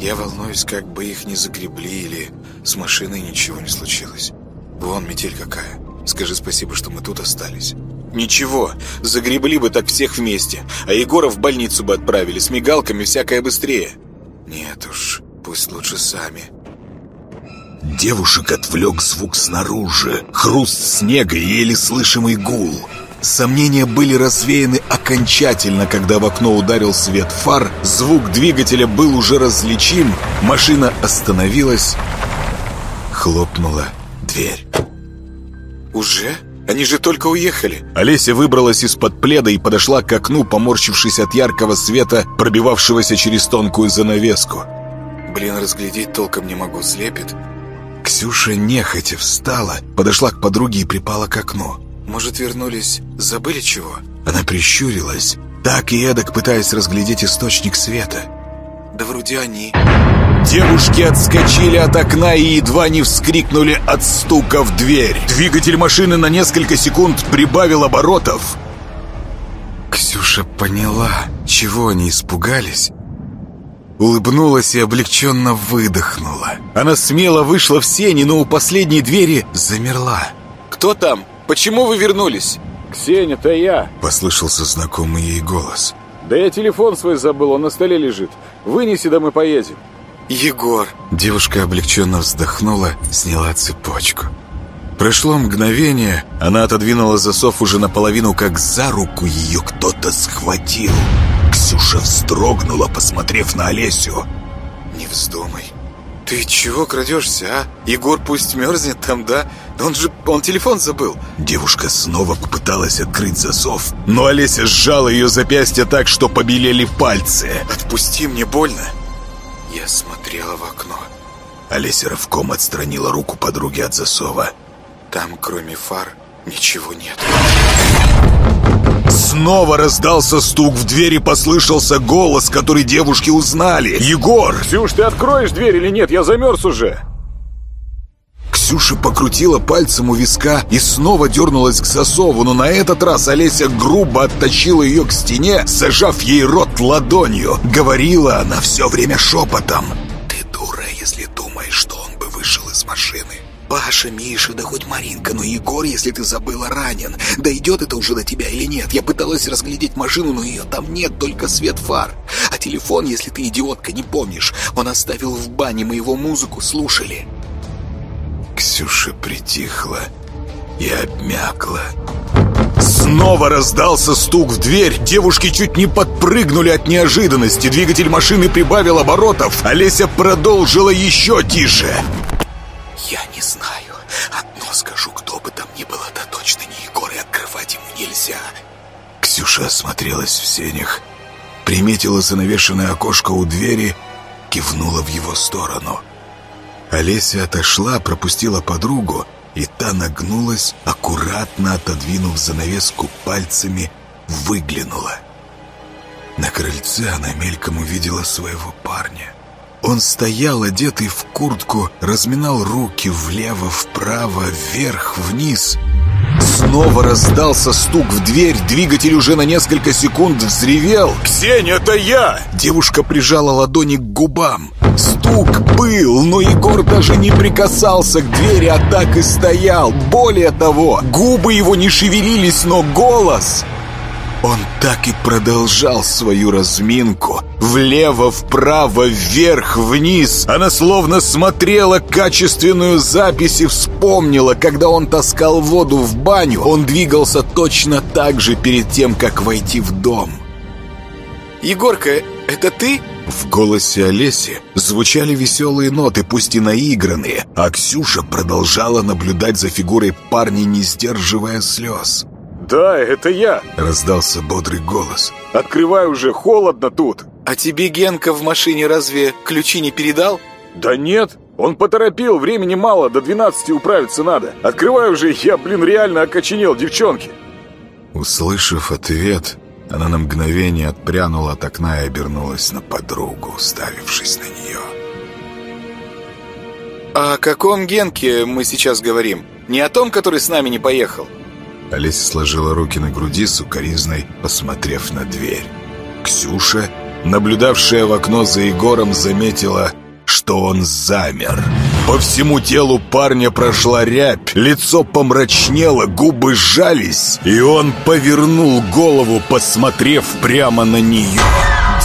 «Я волнуюсь, как бы их не загребли или с машиной ничего не случилось. Вон метель какая. Скажи спасибо, что мы тут остались». «Ничего, загребли бы так всех вместе, а Егора в больницу бы отправили, с мигалками всякое быстрее». «Нет уж, пусть лучше сами». Девушек отвлек звук снаружи, хруст снега и еле слышимый гул. Сомнения были развеяны окончательно, когда в окно ударил свет фар, звук двигателя был уже различим, машина остановилась, хлопнула дверь. «Уже?» Они же только уехали!» Олеся выбралась из-под пледа и подошла к окну, поморщившись от яркого света, пробивавшегося через тонкую занавеску. «Блин, разглядеть толком не могу, слепит». Ксюша нехотя встала, подошла к подруге и припала к окну. «Может, вернулись, забыли чего?» Она прищурилась, так и эдак пытаясь разглядеть источник света. «Да вроде они...» Девушки отскочили от окна и едва не вскрикнули от стука в дверь. Двигатель машины на несколько секунд прибавил оборотов. Ксюша поняла, чего они испугались. Улыбнулась и облегченно выдохнула. Она смело вышла в сени, но у последней двери замерла. «Кто там? Почему вы вернулись?» «Ксения, это я!» Послышался знакомый ей голос. «Да я телефон свой забыл, он на столе лежит. Вынеси, да мы поедем». «Егор!» Девушка облегченно вздохнула, сняла цепочку. Прошло мгновение, она отодвинула засов уже наполовину, как за руку ее кто-то схватил. Ксюша вздрогнула, посмотрев на Олесю. «Не вздумай. Ты чего крадешься, а? Егор пусть мерзнет там, да? Он же, он телефон забыл». Девушка снова попыталась открыть засов, но Олеся сжала ее запястье так, что побелели пальцы. «Отпусти, мне больно». Я смотрела в окно. Олеся рывком отстранила руку подруги от засова. Там, кроме фар, ничего нет. Снова раздался стук в дверь и послышался голос, который девушки узнали. «Егор!» «Ксюш, ты откроешь дверь или нет? Я замерз уже!» Ксюша покрутила пальцем у виска и снова дернулась к засову, но на этот раз Олеся грубо оттащила ее к стене, зажав ей рот ладонью. Говорила она все время шепотом. «Ты дура, если думаешь, что он бы вышел из машины». «Паша, Миша, да хоть Маринка, но Егор, если ты забыла, ранен. Дойдет это уже до тебя или нет? Я пыталась разглядеть машину, но ее там нет, только свет фар. А телефон, если ты идиотка, не помнишь, он оставил в бане, мы его музыку слушали». Ксюша притихла и обмякла. Снова раздался стук в дверь. Девушки чуть не подпрыгнули от неожиданности. Двигатель машины прибавил оборотов. Олеся продолжила еще тише. «Я не знаю. Одно скажу, кто бы там ни было, да точно не Егор, и открывать ему нельзя». Ксюша осмотрелась в сенях, приметила занавешенное окошко у двери, кивнула в его сторону. Олеся отошла, пропустила подругу, и та нагнулась, аккуратно отодвинув занавеску пальцами, выглянула. На крыльце она мельком увидела своего парня. Он стоял, одетый в куртку, разминал руки влево-вправо, вверх-вниз. Снова раздался стук в дверь, двигатель уже на несколько секунд взревел. «Ксения, это я!» Девушка прижала ладони к губам. Стук был, но Егор даже не прикасался к двери, а так и стоял. Более того, губы его не шевелились, но голос... Он так и продолжал свою разминку. Влево, вправо, вверх, вниз. Она словно смотрела качественную запись и вспомнила, когда он таскал воду в баню. Он двигался точно так же перед тем, как войти в дом. «Егорка, это ты?» В голосе Олеси звучали веселые ноты, пусть и наигранные, а Ксюша продолжала наблюдать за фигурой парня, не сдерживая слез. «Да, это я!» — раздался бодрый голос. «Открывай уже, холодно тут!» «А тебе Генка в машине разве ключи не передал?» «Да нет, он поторопил, времени мало, до 12 управиться надо. Открывай уже, я, блин, реально окоченел, девчонки!» Услышав ответ, она на мгновение отпрянула от окна и обернулась на подругу, уставившись на нее. «О каком Генке мы сейчас говорим? Не о том, который с нами не поехал?» Олеся сложила руки на груди, сукоризной посмотрев на дверь. Ксюша, наблюдавшая в окно за Егором, заметила, что он замер. По всему телу парня прошла рябь, лицо помрачнело, губы сжались, и он повернул голову, посмотрев прямо на нее.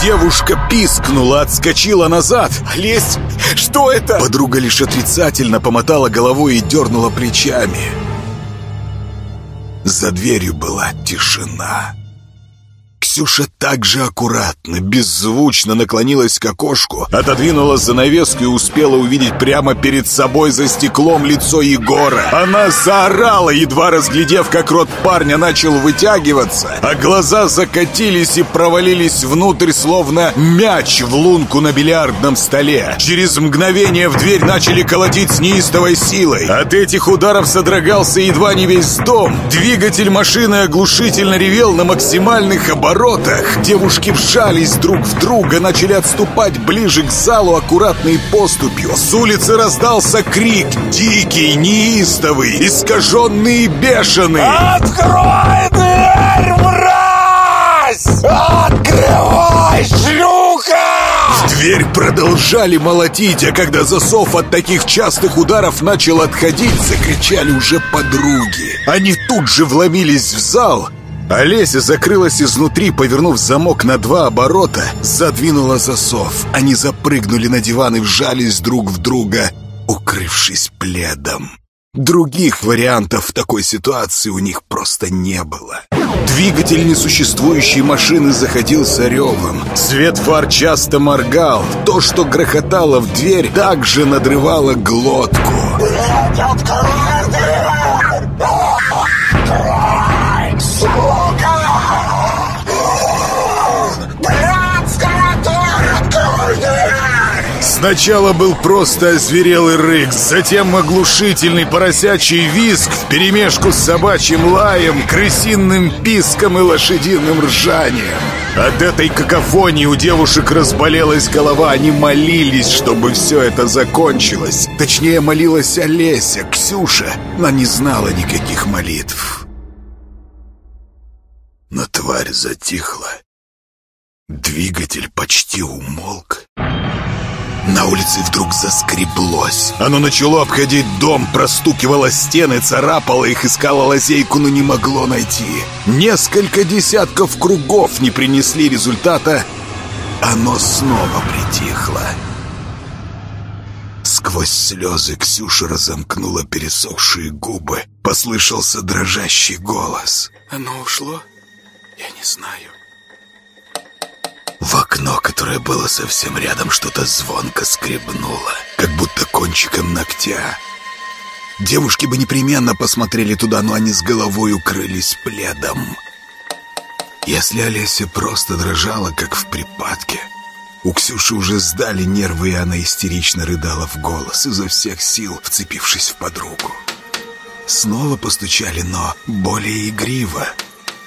Девушка пискнула, отскочила назад. «Олесь, что это?» Подруга лишь отрицательно помотала головой и дернула плечами. За дверью была тишина. Ксюша также аккуратно, беззвучно наклонилась к окошку, отодвинула занавеску и успела увидеть прямо перед собой за стеклом лицо Егора. Она заорала, едва разглядев, как рот парня начал вытягиваться, а глаза закатились и провалились внутрь, словно мяч в лунку на бильярдном столе. Через мгновение в дверь начали колотить с неистовой силой. От этих ударов содрогался едва не весь дом. Двигатель машины оглушительно ревел на максимальных оборотах, воротах. Девушки вжались друг в друга, начали отступать ближе к залу аккуратной поступью. С улицы раздался крик, дикий, неистовый, искаженный и бешеный. «Открой дверь, мразь! Открывай, шлюха!» В дверь продолжали молотить, а когда засов от таких частых ударов начал отходить, закричали уже подруги. Они тут же вломились в зал, Олеся закрылась изнутри, повернув замок на два оборота, задвинула засов. Они запрыгнули на диван и вжались друг в друга, укрывшись пледом. Других вариантов в такой ситуации у них просто не было. Двигатель несуществующей машины заходился ревом. Свет фар часто моргал. То, что грохотало в дверь, также надрывало глотку. «Открой дверь! Сначала был просто озверелый рык, затем оглушительный поросячий визг вперемешку с собачьим лаем, крысиным писком и лошадиным ржанием. От этой какофонии у девушек разболелась голова, они молились, чтобы все это закончилось. Точнее, молилась Олеся, Ксюша, но не знала никаких молитв. Но тварь затихла. Двигатель почти умолк. На улице вдруг заскреблось. Оно начало обходить дом, простукивало стены, царапало их, искало лазейку, но не могло найти. Несколько десятков кругов не принесли результата. Оно снова притихло. Сквозь слезы Ксюша разомкнула пересохшие губы. Послышался дрожащий голос. Оно ушло? Я не знаю. В окно, которое было совсем рядом, что-то звонко скребнуло, как будто кончиком ногтя. Девушки бы непременно посмотрели туда, но они с головой укрылись пледом. Если Олеся просто дрожала, как в припадке, у Ксюши уже сдали нервы, и она истерично рыдала в голос, изо всех сил вцепившись в подругу. Снова постучали, но более игриво.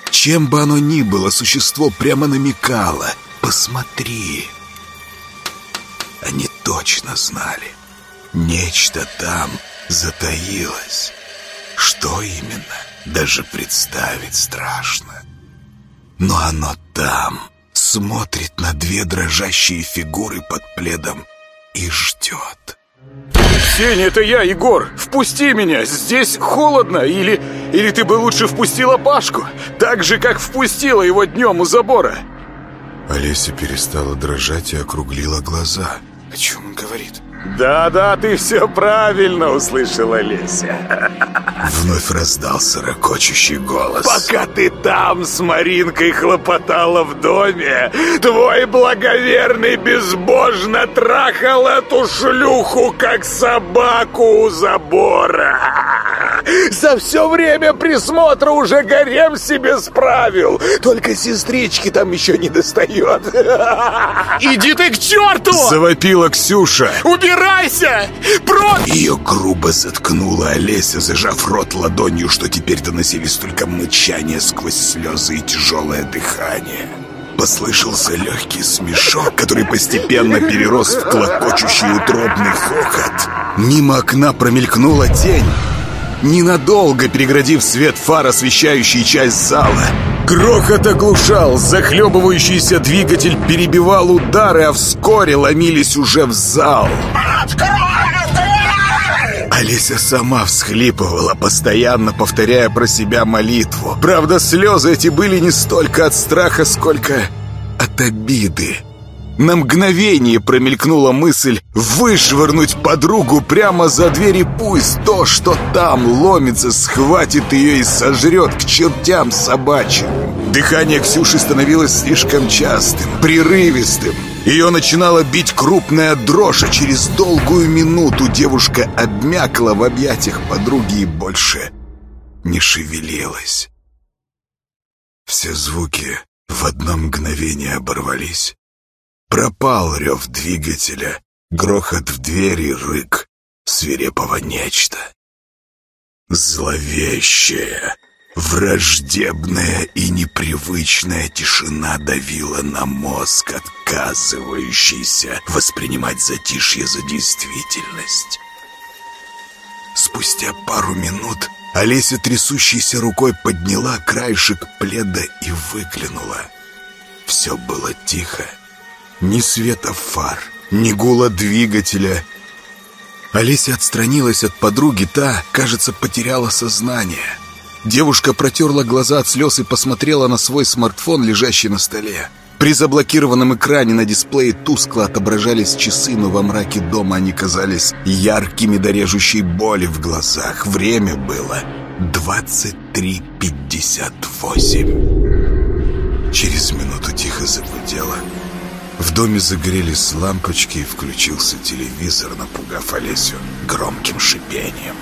Чем бы оно ни было, существо прямо намекало «Посмотри». Они точно знали. Нечто там затаилось. Что именно, даже представить страшно. Но оно там, смотрит на две дрожащие фигуры под пледом и ждет. Сеня, это я, Егор! Впусти меня! Здесь холодно! Или, или ты бы лучше впустила Пашку? Так же, как впустила его днем у забора!» Олеся перестала дрожать и округлила глаза. О чем он говорит? «Да-да, ты все правильно услышала, Леся!» Вновь раздался ракочущий голос. «Пока ты там с Маринкой хлопотала в доме, твой благоверный безбожно трахал эту шлюху, как собаку у забора!» За все время присмотра уже гарем себе справил. Только сестрички там еще не достает. Иди ты к черту! Завопила Ксюша. Убирайся! Прочь! Ее грубо заткнула Олеся, зажав рот ладонью, что теперь доносились только мычание сквозь слезы и тяжелое дыхание. Послышался легкий смешок, который постепенно перерос в клокочущий утробный хохот. Мимо окна промелькнула тень ненадолго переградив свет фар, освещающий часть зала. Грохот оглушал, захлебывающийся двигатель перебивал удары, а вскоре ломились уже в зал. Олеся сама всхлипывала, постоянно повторяя про себя молитву. Правда, слезы эти были не столько от страха, сколько от обиды. На мгновение промелькнула мысль вышвырнуть подругу прямо за дверь и пусть то, что там ломится, схватит ее и сожрет к чертям собачьим. Дыхание Ксюши становилось слишком частым, прерывистым. Ее начинала бить крупная дрожь, а через долгую минуту девушка обмякла в объятиях подруги и больше не шевелилась. Все звуки в одно мгновение оборвались. Пропал рев двигателя, грохот в двери, рык свирепого нечто. Зловещая, враждебная и непривычная тишина давила на мозг, отказывающийся воспринимать затишье за действительность. Спустя пару минут Олеся трясущейся рукой подняла краешек пледа и выглянула. Все было тихо. Ни света фар, ни гула двигателя. Олеся отстранилась от подруги, та, кажется, потеряла сознание. Девушка протерла глаза от слез и посмотрела на свой смартфон, лежащий на столе. При заблокированном экране на дисплее тускло отображались часы, но во мраке дома они казались яркими до режущей боли в глазах. Время было 23.58. Через минуту тихо загудело. В доме загорелись лампочки и включился телевизор, напугав Олесю громким шипением.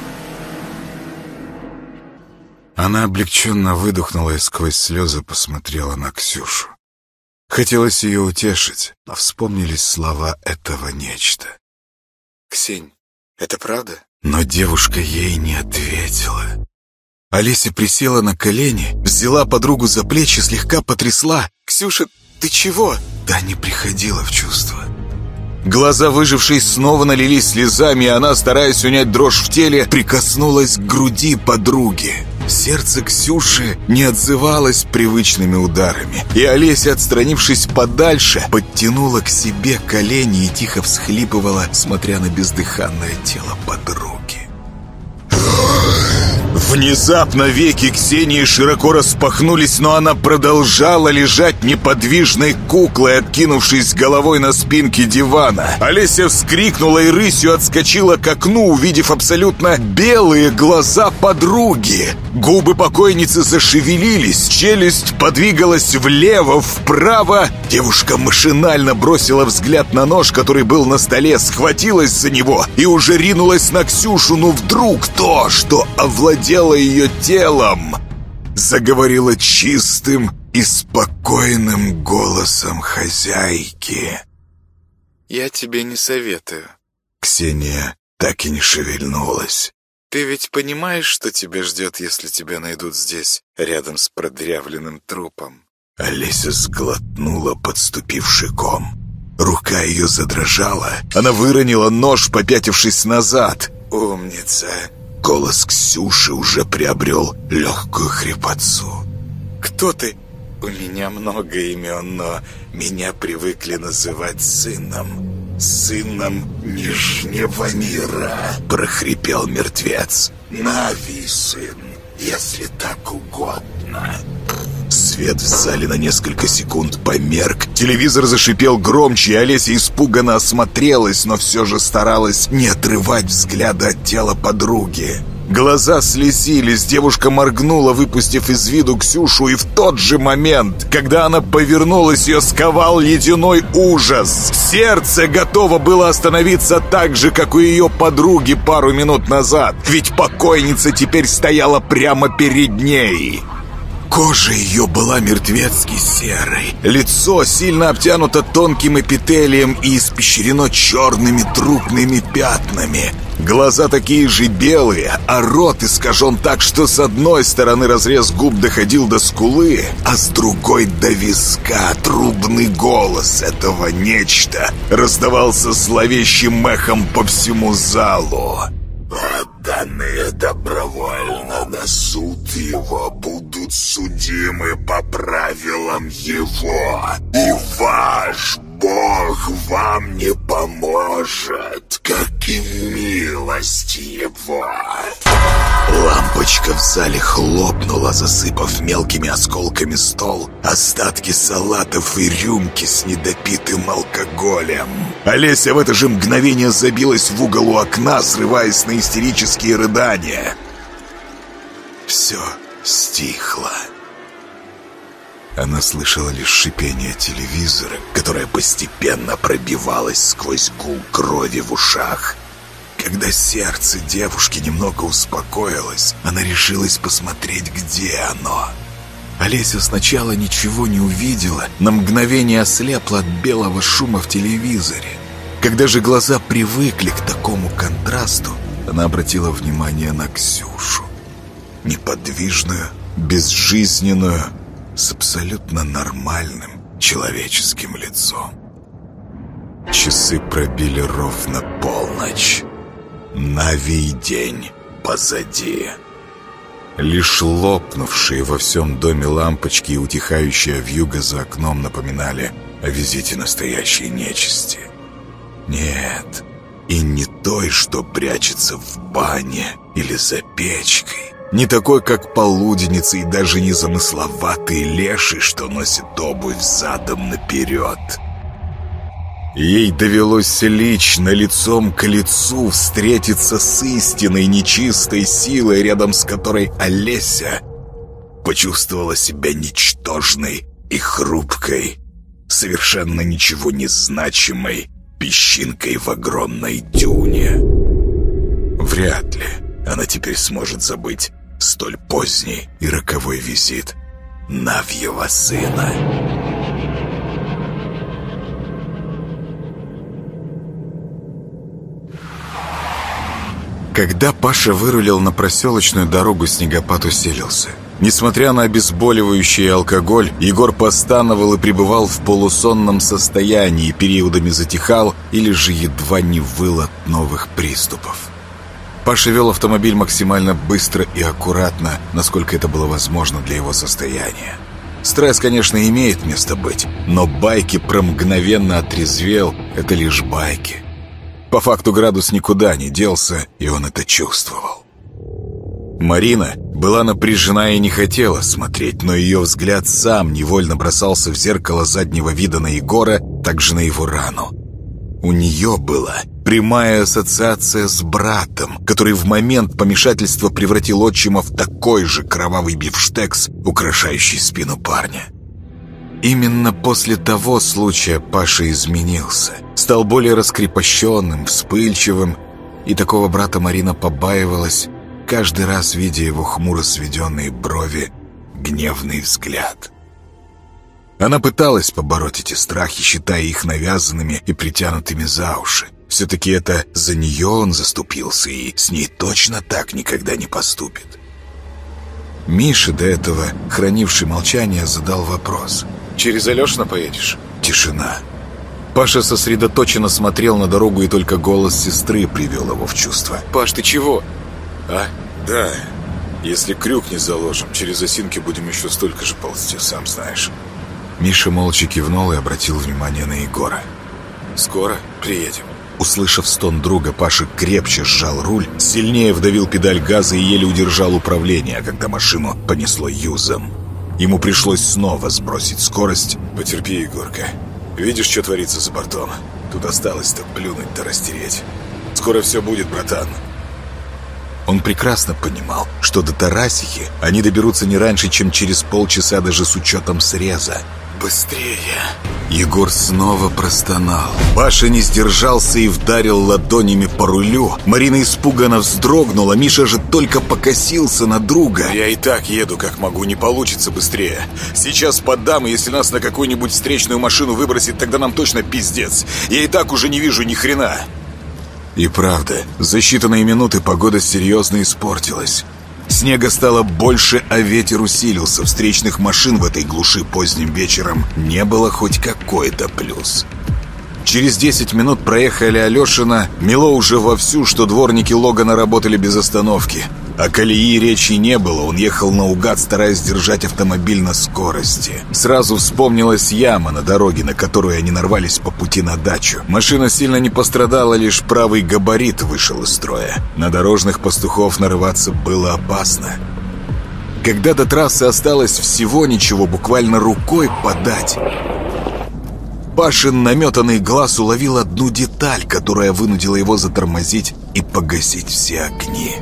Она облегченно выдохнула и сквозь слезы посмотрела на Ксюшу. Хотелось ее утешить, но вспомнились слова этого нечто. «Ксень, это правда?» Но девушка ей не ответила. Олеся присела на колени, взяла подругу за плечи, слегка потрясла. «Ксюша, ты чего?» Та не приходила в чувство. Глаза выжившей снова налились слезами, и она, стараясь унять дрожь в теле, прикоснулась к груди подруги. Сердце Ксюши не отзывалось привычными ударами, и Олеся, отстранившись подальше, подтянула к себе колени и тихо всхлипывала, смотря на бездыханное тело подруги. Внезапно веки Ксении широко распахнулись, но она продолжала лежать неподвижной куклой, откинувшись головой на спинке дивана. Олеся вскрикнула и рысью отскочила к окну, увидев абсолютно белые глаза подруги. Губы покойницы зашевелились, челюсть подвигалась влево, вправо. Девушка машинально бросила взгляд на нож, который был на столе, схватилась за него и уже ринулась на Ксюшу, но вдруг то, что овладело овладела ее телом, заговорила чистым и спокойным голосом хозяйки. «Я тебе не советую». Ксения так и не шевельнулась. «Ты ведь понимаешь, что тебя ждет, если тебя найдут здесь, рядом с продрявленным трупом?» Олеся сглотнула подступивший ком. Рука ее задрожала. Она выронила нож, попятившись назад. «Умница!» Голос Ксюши уже приобрел легкую хрипотцу. «Кто ты?» «У меня много имен, но меня привыкли называть сыном. Сыном Нижнего мира!» прохрипел мертвец. «Нави, сын, если так угодно!» Свет в зале на несколько секунд померк. Телевизор зашипел громче, и Олеся испуганно осмотрелась, но все же старалась не отрывать взгляда от тела подруги. Глаза слезились, девушка моргнула, выпустив из виду Ксюшу, и в тот же момент, когда она повернулась, ее сковал ледяной ужас. Сердце готово было остановиться так же, как у ее подруги пару минут назад, ведь покойница теперь стояла прямо перед ней. Кожа ее была мертвецки серой. Лицо сильно обтянуто тонким эпителием и испещрено черными трупными пятнами. Глаза такие же белые, а рот искажен так, что с одной стороны разрез губ доходил до скулы, а с другой до виска. Трубный голос этого нечто раздавался зловещим эхом по всему залу. Отданные добровольно на суд его будут судимы по правилам его, и ваш Бог вам не поможет, как и милость его. Лампочка в зале хлопнула, засыпав мелкими осколками стол, остатки салатов и рюмки с недопитым алкоголем. Олеся в это же мгновение забилась в угол у окна, срываясь на истерические рыдания. Все стихло. Она слышала лишь шипение телевизора, которое постепенно пробивалось сквозь гул крови в ушах. Когда сердце девушки немного успокоилось, она решилась посмотреть, где оно. Олеся сначала ничего не увидела, на мгновение ослепла от белого шума в телевизоре. Когда же глаза привыкли к такому контрасту, она обратила внимание на Ксюшу. Неподвижную, безжизненную, с абсолютно нормальным человеческим лицом. Часы пробили ровно полночь. Навий день позади. Лишь лопнувшие во всем доме лампочки и утихающая вьюга за окном напоминали о визите настоящей нечисти. Нет, и не той, что прячется в бане или за печкой, не такой, как полуденница, и даже не замысловатый леший, что носит обувь задом наперед. Ей довелось лично лицом к лицу встретиться с истинной нечистой силой, рядом с которой Олеся почувствовала себя ничтожной и хрупкой, совершенно ничего не значимой песчинкой в огромной дюне. Вряд ли она теперь сможет забыть столь поздний и роковой визит Навьего сына. Когда Паша вырулил на проселочную дорогу, снегопад усилился. Несмотря на обезболивающий алкоголь, Егор постановал и пребывал в полусонном состоянии, периодами затихал или же едва не выл от новых приступов. Паша вел автомобиль максимально быстро и аккуратно, насколько это было возможно для его состояния. Стресс, конечно, имеет место быть, но байки про мгновенно отрезвел — это лишь байки. По факту градус никуда не делся, и он это чувствовал. Марина была напряжена и не хотела смотреть, но ее взгляд сам невольно бросался в зеркало заднего вида на Егора, также на его рану. У нее была прямая ассоциация с братом, который в момент помешательства превратил отчима в такой же кровавый бифштекс, украшающий спину парня. Именно после того случая Паша изменился, стал более раскрепощенным, вспыльчивым, и такого брата Марина побаивалась, каждый раз видя его хмуро сведенные брови, гневный взгляд. Она пыталась побороть эти страхи, считая их навязанными и притянутыми за уши. Все-таки это за нее он заступился, и с ней точно так никогда не поступит. Миша, до этого хранивший молчание, задал вопрос. «Через Алешина поедешь?» Тишина. Паша сосредоточенно смотрел на дорогу, и только голос сестры привел его в чувство. «Паш, ты чего?» «А? Да. Если крюк не заложим, через осинки будем еще столько же ползти, сам знаешь». Миша молча кивнул и обратил внимание на Егора. «Скоро приедем». Услышав стон друга, Паша крепче сжал руль, сильнее вдавил педаль газа и еле удержал управление, когда машину понесло юзом. Ему пришлось снова сбросить скорость. «Потерпи, Егорка. Видишь, что творится за бортом? Тут осталось-то плюнуть да растереть. Скоро все будет, братан». Он прекрасно понимал, что до Тарасихи они доберутся не раньше, чем через полчаса даже с учетом среза. «Быстрее!» Егор снова простонал. Паша не сдержался и вдарил ладонями по рулю. Марина испуганно вздрогнула. Миша же только покосился на друга. «Я и так еду, как могу. Не получится быстрее. Сейчас поддам, и если нас на какую-нибудь встречную машину выбросит, тогда нам точно пиздец. Я и так уже не вижу ни хрена». И правда, за считанные минуты погода серьезно испортилась. Снега стало больше, а ветер усилился. Встречных машин в этой глуши поздним вечером не было хоть какой-то плюс. Через 10 минут проехали Алешина. Мело уже вовсю, что дворники Логана работали без остановки. О колеи речи не было, он ехал наугад, стараясь держать автомобиль на скорости. Сразу вспомнилась яма на дороге, на которую они нарвались по пути на дачу. Машина сильно не пострадала, лишь правый габарит вышел из строя. На дорожных пастухов нарываться было опасно. Когда до трассы осталось всего ничего, буквально рукой подать... Пашин наметанный глаз уловил одну деталь, которая вынудила его затормозить и погасить все огни.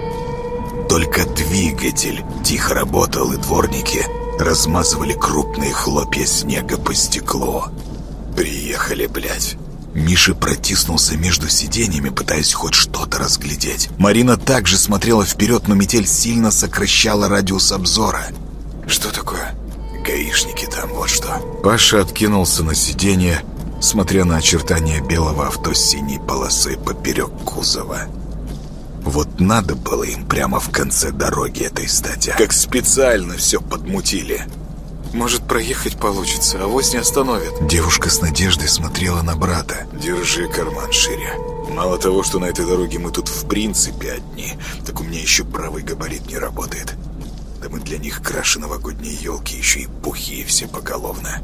Только двигатель тихо работал, и дворники размазывали крупные хлопья снега по стеклу. «Приехали, блядь!» Миша протиснулся между сиденьями, пытаясь хоть что-то разглядеть. Марина также смотрела вперед, но метель сильно сокращала радиус обзора. «Что такое?» Гаишники там, вот что. Паша откинулся на сиденье, смотря на очертания белого авто с синей полосой поперек кузова. Вот надо было им прямо в конце дороги этой стать, а? Как специально все подмутили. Может, проехать получится, а авось не остановит. Девушка с надеждой смотрела на брата. Держи карман шире. Мало того, что на этой дороге мы тут в принципе одни, так у меня еще правый габарит не работает. Да мы для них краше новогодние елки, еще и пухие все поголовно.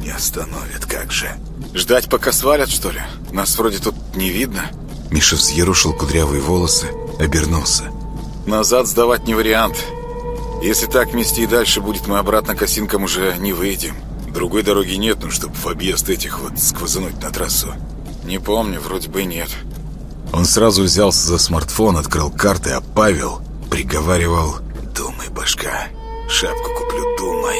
Не остановят, как же. Ждать, пока свалят, что ли? Нас вроде тут не видно. Миша взъерушил кудрявые волосы, обернулся. Назад сдавать не вариант. Если так мести и дальше будет, мы обратно к осинкам уже не выйдем. Другой дороги нет, ну, чтобы в объезд этих вот сквозануть на трассу. Не помню, вроде бы нет. Он сразу взялся за смартфон, открыл карты, а Павел приговаривал «Думай, башка, шапку куплю, думай».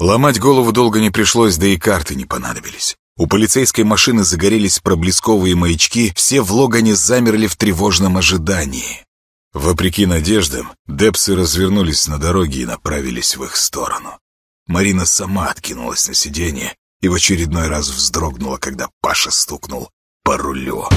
Ломать голову долго не пришлось, да и карты не понадобились. У полицейской машины загорелись проблесковые маячки, все в Логане замерли в тревожном ожидании. Вопреки надеждам, депсы развернулись на дороге и направились в их сторону. Марина сама откинулась на сиденье и в очередной раз вздрогнула, когда Паша стукнул по рулю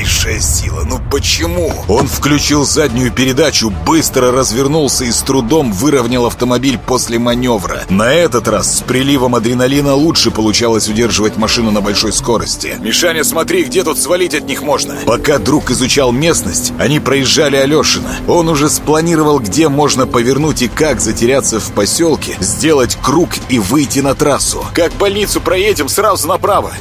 ебейшая сила. Ну почему? Он включил заднюю передачу, быстро развернулся и с трудом выровнял автомобиль после маневра. На этот раз с приливом адреналина лучше получалось удерживать машину на большой скорости. «Мишаня, смотри, где тут свалить от них можно?» Пока друг изучал местность, они проезжали Алешина. Он уже спланировал, где можно повернуть и как затеряться в поселке, сделать круг и выйти на трассу. «Как больницу проедем, сразу направо!»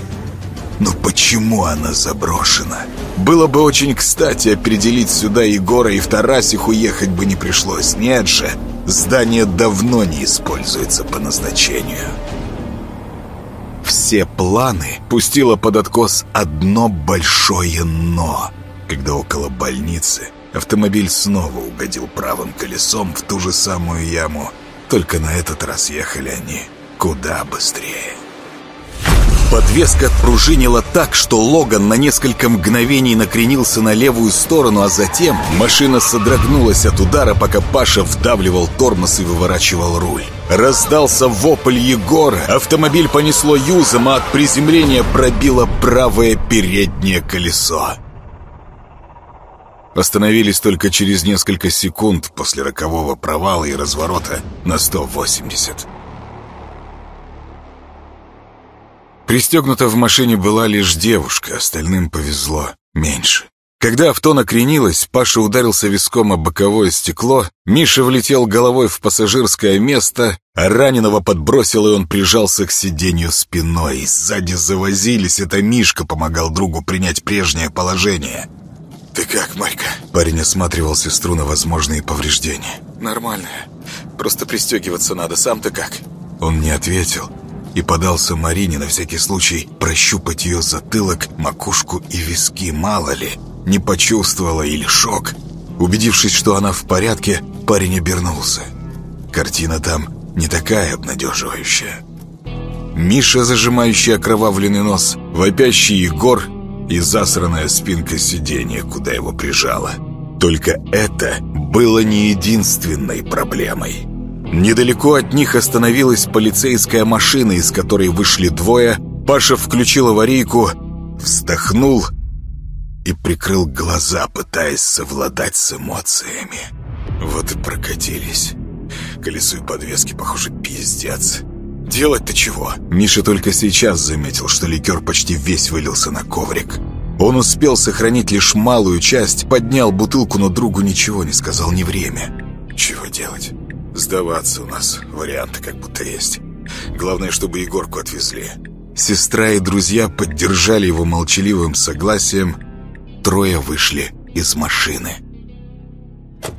Но почему она заброшена? Было бы очень кстати определить сюда Егора, и в Тарасиху ехать бы не пришлось. Нет же, здание давно не используется по назначению. Все планы пустило под откос одно большое «но», когда около больницы автомобиль снова угодил правым колесом в ту же самую яму, только на этот раз ехали они куда быстрее. Подвеска отпружинила так, что Логан на несколько мгновений накренился на левую сторону, а затем машина содрогнулась от удара, пока Паша вдавливал тормоз и выворачивал руль. Раздался вопль Егора, автомобиль понесло юзом, а от приземления пробило правое переднее колесо. Остановились только через несколько секунд после рокового провала и разворота на 180. Пристегнута в машине была лишь девушка, остальным повезло меньше. Когда авто накренилось, Паша ударился виском о боковое стекло, Миша влетел головой в пассажирское место, а раненого подбросил, и он прижался к сиденью спиной. Сзади завозились, это Мишка помогал другу принять прежнее положение. «Ты как, Марька?» Парень осматривал сестру на возможные повреждения. «Нормально. Просто пристегиваться надо. Сам-то как?» Он не ответил, и подался Марине на всякий случай прощупать ее затылок, макушку и виски, мало ли, не почувствовала или шок. Убедившись, что она в порядке, парень обернулся. Картина там не такая обнадеживающая. Миша, зажимающий окровавленный нос, вопящий Егор и засранная спинка сиденья, куда его прижало. Только это было не единственной проблемой. Недалеко от них остановилась полицейская машина, из которой вышли двое. Паша включил аварийку, вздохнул и прикрыл глаза, пытаясь совладать с эмоциями. Вот и прокатились. Колесо и подвески, похоже, пиздец. Делать-то чего? Миша только сейчас заметил, что ликер почти весь вылился на коврик. Он успел сохранить лишь малую часть, поднял бутылку, но другу ничего не сказал, не время. Чего делать? Сдаваться у нас варианты как будто есть. Главное, чтобы Егорку отвезли. Сестра и друзья поддержали его молчаливым согласием. Трое вышли из машины.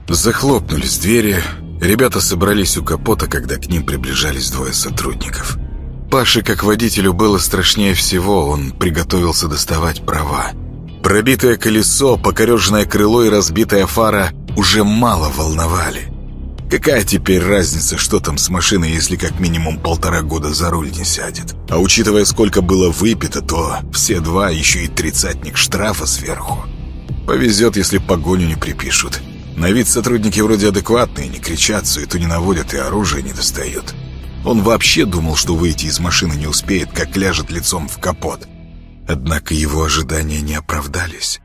Захлопнулись двери. Ребята собрались у капота, когда к ним приближались двое сотрудников. Паше, как водителю, было страшнее всего. Он приготовился доставать права. Пробитое колесо, покореженное крыло и разбитая фара уже мало волновали. Какая теперь разница, что там с машиной, если как минимум полтора года за руль не сядет? А учитывая, сколько было выпито, то все два, еще и тридцатник штрафа сверху. Повезет, если погоню не припишут. На вид сотрудники вроде адекватные, не кричат, суету не наводят и оружие не достают. Он вообще думал, что выйти из машины не успеет, как ляжет лицом в капот. Однако его ожидания не оправдались.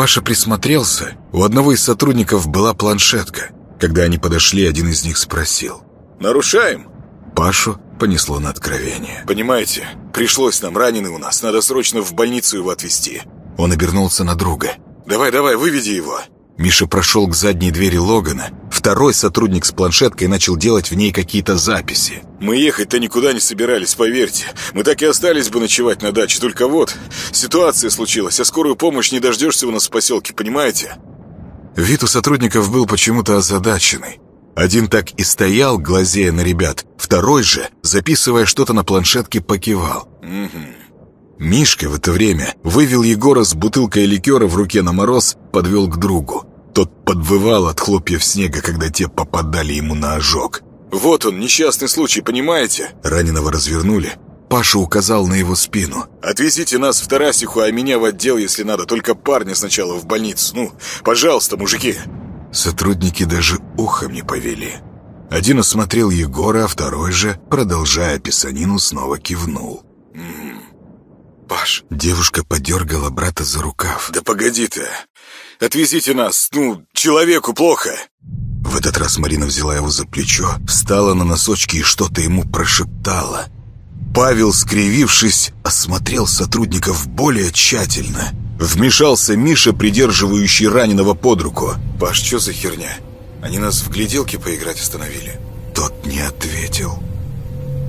Паша присмотрелся. У одного из сотрудников была планшетка. Когда они подошли, один из них спросил. «Нарушаем?» Пашу понесло на откровение. «Понимаете, пришлось нам, раненый у нас. Надо срочно в больницу его отвезти». Он обернулся на друга. «Давай, давай, выведи его». Миша прошел к задней двери Логана. Второй сотрудник с планшеткой начал делать в ней какие-то записи. «Мы ехать-то никуда не собирались, поверьте. Мы так и остались бы ночевать на даче. Только вот, ситуация случилась, а скорую помощь не дождешься у нас в поселке, понимаете?» Вид у сотрудников был почему-то озадаченный. Один так и стоял, глазея на ребят. Второй же, записывая что-то на планшетке, покивал. «Угу». Мишка в это время вывел Егора с бутылкой ликера в руке на мороз, подвел к другу. Тот подвывал от хлопьев снега, когда те попадали ему на ожог. «Вот он, несчастный случай, понимаете?» Раненого развернули. Паша указал на его спину. «Отвезите нас в Тарасиху, а меня в отдел, если надо. Только парня сначала в больницу. Ну, пожалуйста, мужики!» Сотрудники даже ухом не повели. Один осмотрел Егора, а второй же, продолжая писанину, снова кивнул. М -м. «Паш!» Девушка подергала брата за рукав. «Да погоди ты! Отвезите нас! Ну, человеку плохо!» В этот раз Марина взяла его за плечо, встала на носочки и что-то ему прошептала. Павел, скривившись, осмотрел сотрудников более тщательно. Вмешался Миша, придерживающий раненого под руку. «Паш, что за херня? Они нас в гляделки поиграть остановили?» Тот не ответил.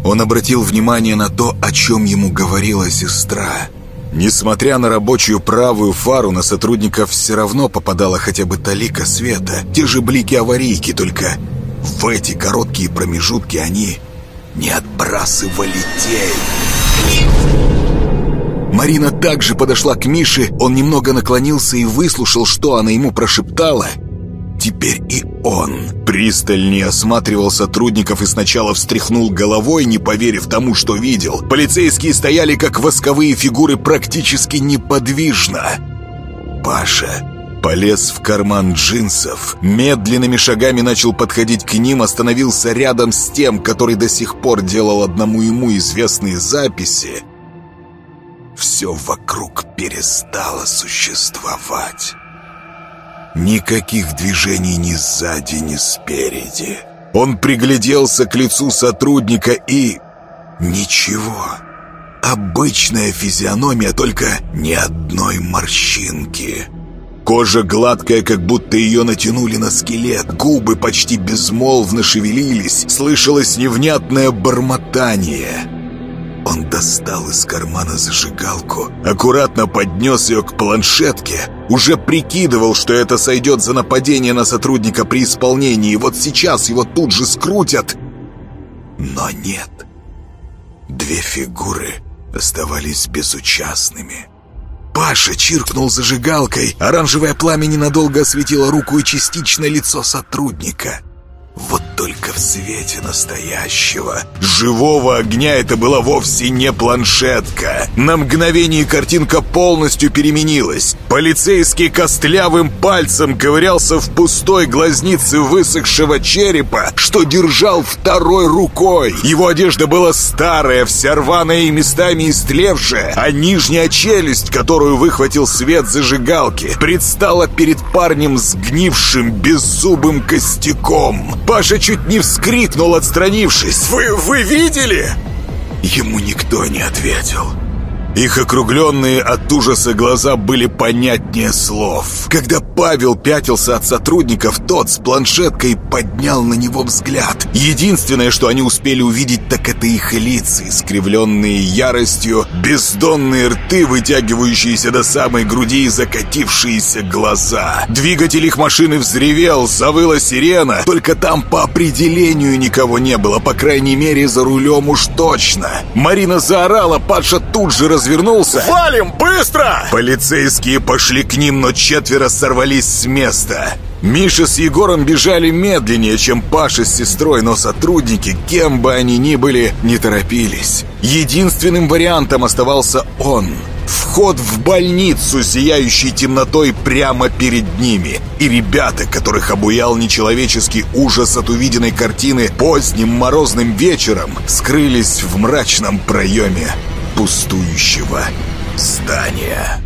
Он обратил внимание на то, о чем ему говорила сестра. Несмотря на рабочую правую фару, на сотрудников все равно попадала хотя бы талика света. Те же блики аварийки, только в эти короткие промежутки они не отбрасывали тень. Марина также подошла к Мише, он немного наклонился и выслушал, что она ему прошептала — Теперь и он пристальнее осматривал сотрудников и сначала встряхнул головой, не поверив тому, что видел. Полицейские стояли, как восковые фигуры, практически неподвижно. Паша полез в карман джинсов, медленными шагами начал подходить к ним, остановился рядом с тем, который до сих пор делал одному ему известные записи. Все вокруг перестало существовать. Никаких движений ни сзади, ни спереди. Он пригляделся к лицу сотрудника и... Ничего. Обычная физиономия, только ни одной морщинки. Кожа гладкая, как будто ее натянули на скелет. Губы почти безмолвно шевелились. Слышалось невнятное бормотание. Он достал из кармана зажигалку, аккуратно поднес ее к планшетке, уже прикидывал, что это сойдет за нападение на сотрудника при исполнении, и вот сейчас его тут же скрутят. Но нет. Две фигуры оставались безучастными. Паша чиркнул зажигалкой, оранжевое пламя ненадолго осветило руку и частично лицо сотрудника — вот только в свете настоящего живого огня это была вовсе не планшетка. На мгновение картинка полностью переменилась. Полицейский костлявым пальцем ковырялся в пустой глазнице высохшего черепа, что держал второй рукой. Его одежда была старая, вся рваная и местами истлевшая, а нижняя челюсть, которую выхватил свет зажигалки, предстала перед парнем сгнившим беззубым костяком. Паша чуть не вскрикнул, отстранившись. «Вы, вы видели?» Ему никто не ответил. Их округленные от ужаса глаза были понятнее слов. Когда Павел пятился от сотрудников, тот с планшеткой поднял на него взгляд. Единственное, что они успели увидеть, так это их лица, искривленные яростью, бездонные рты, вытягивающиеся до самой груди и закатившиеся глаза. Двигатель их машины взревел, завыла сирена. Только там по определению никого не было, по крайней мере, за рулем уж точно. Марина заорала, Паша тут же раз развернулся. «Валим, быстро!» Полицейские пошли к ним, но четверо сорвались с места. Миша с Егором бежали медленнее, чем Паша с сестрой, но сотрудники, кем бы они ни были, не торопились. Единственным вариантом оставался он. Вход в больницу, сияющий темнотой прямо перед ними. И ребята, которых обуял нечеловеческий ужас от увиденной картины поздним морозным вечером, скрылись в мрачном проеме пустующего здания.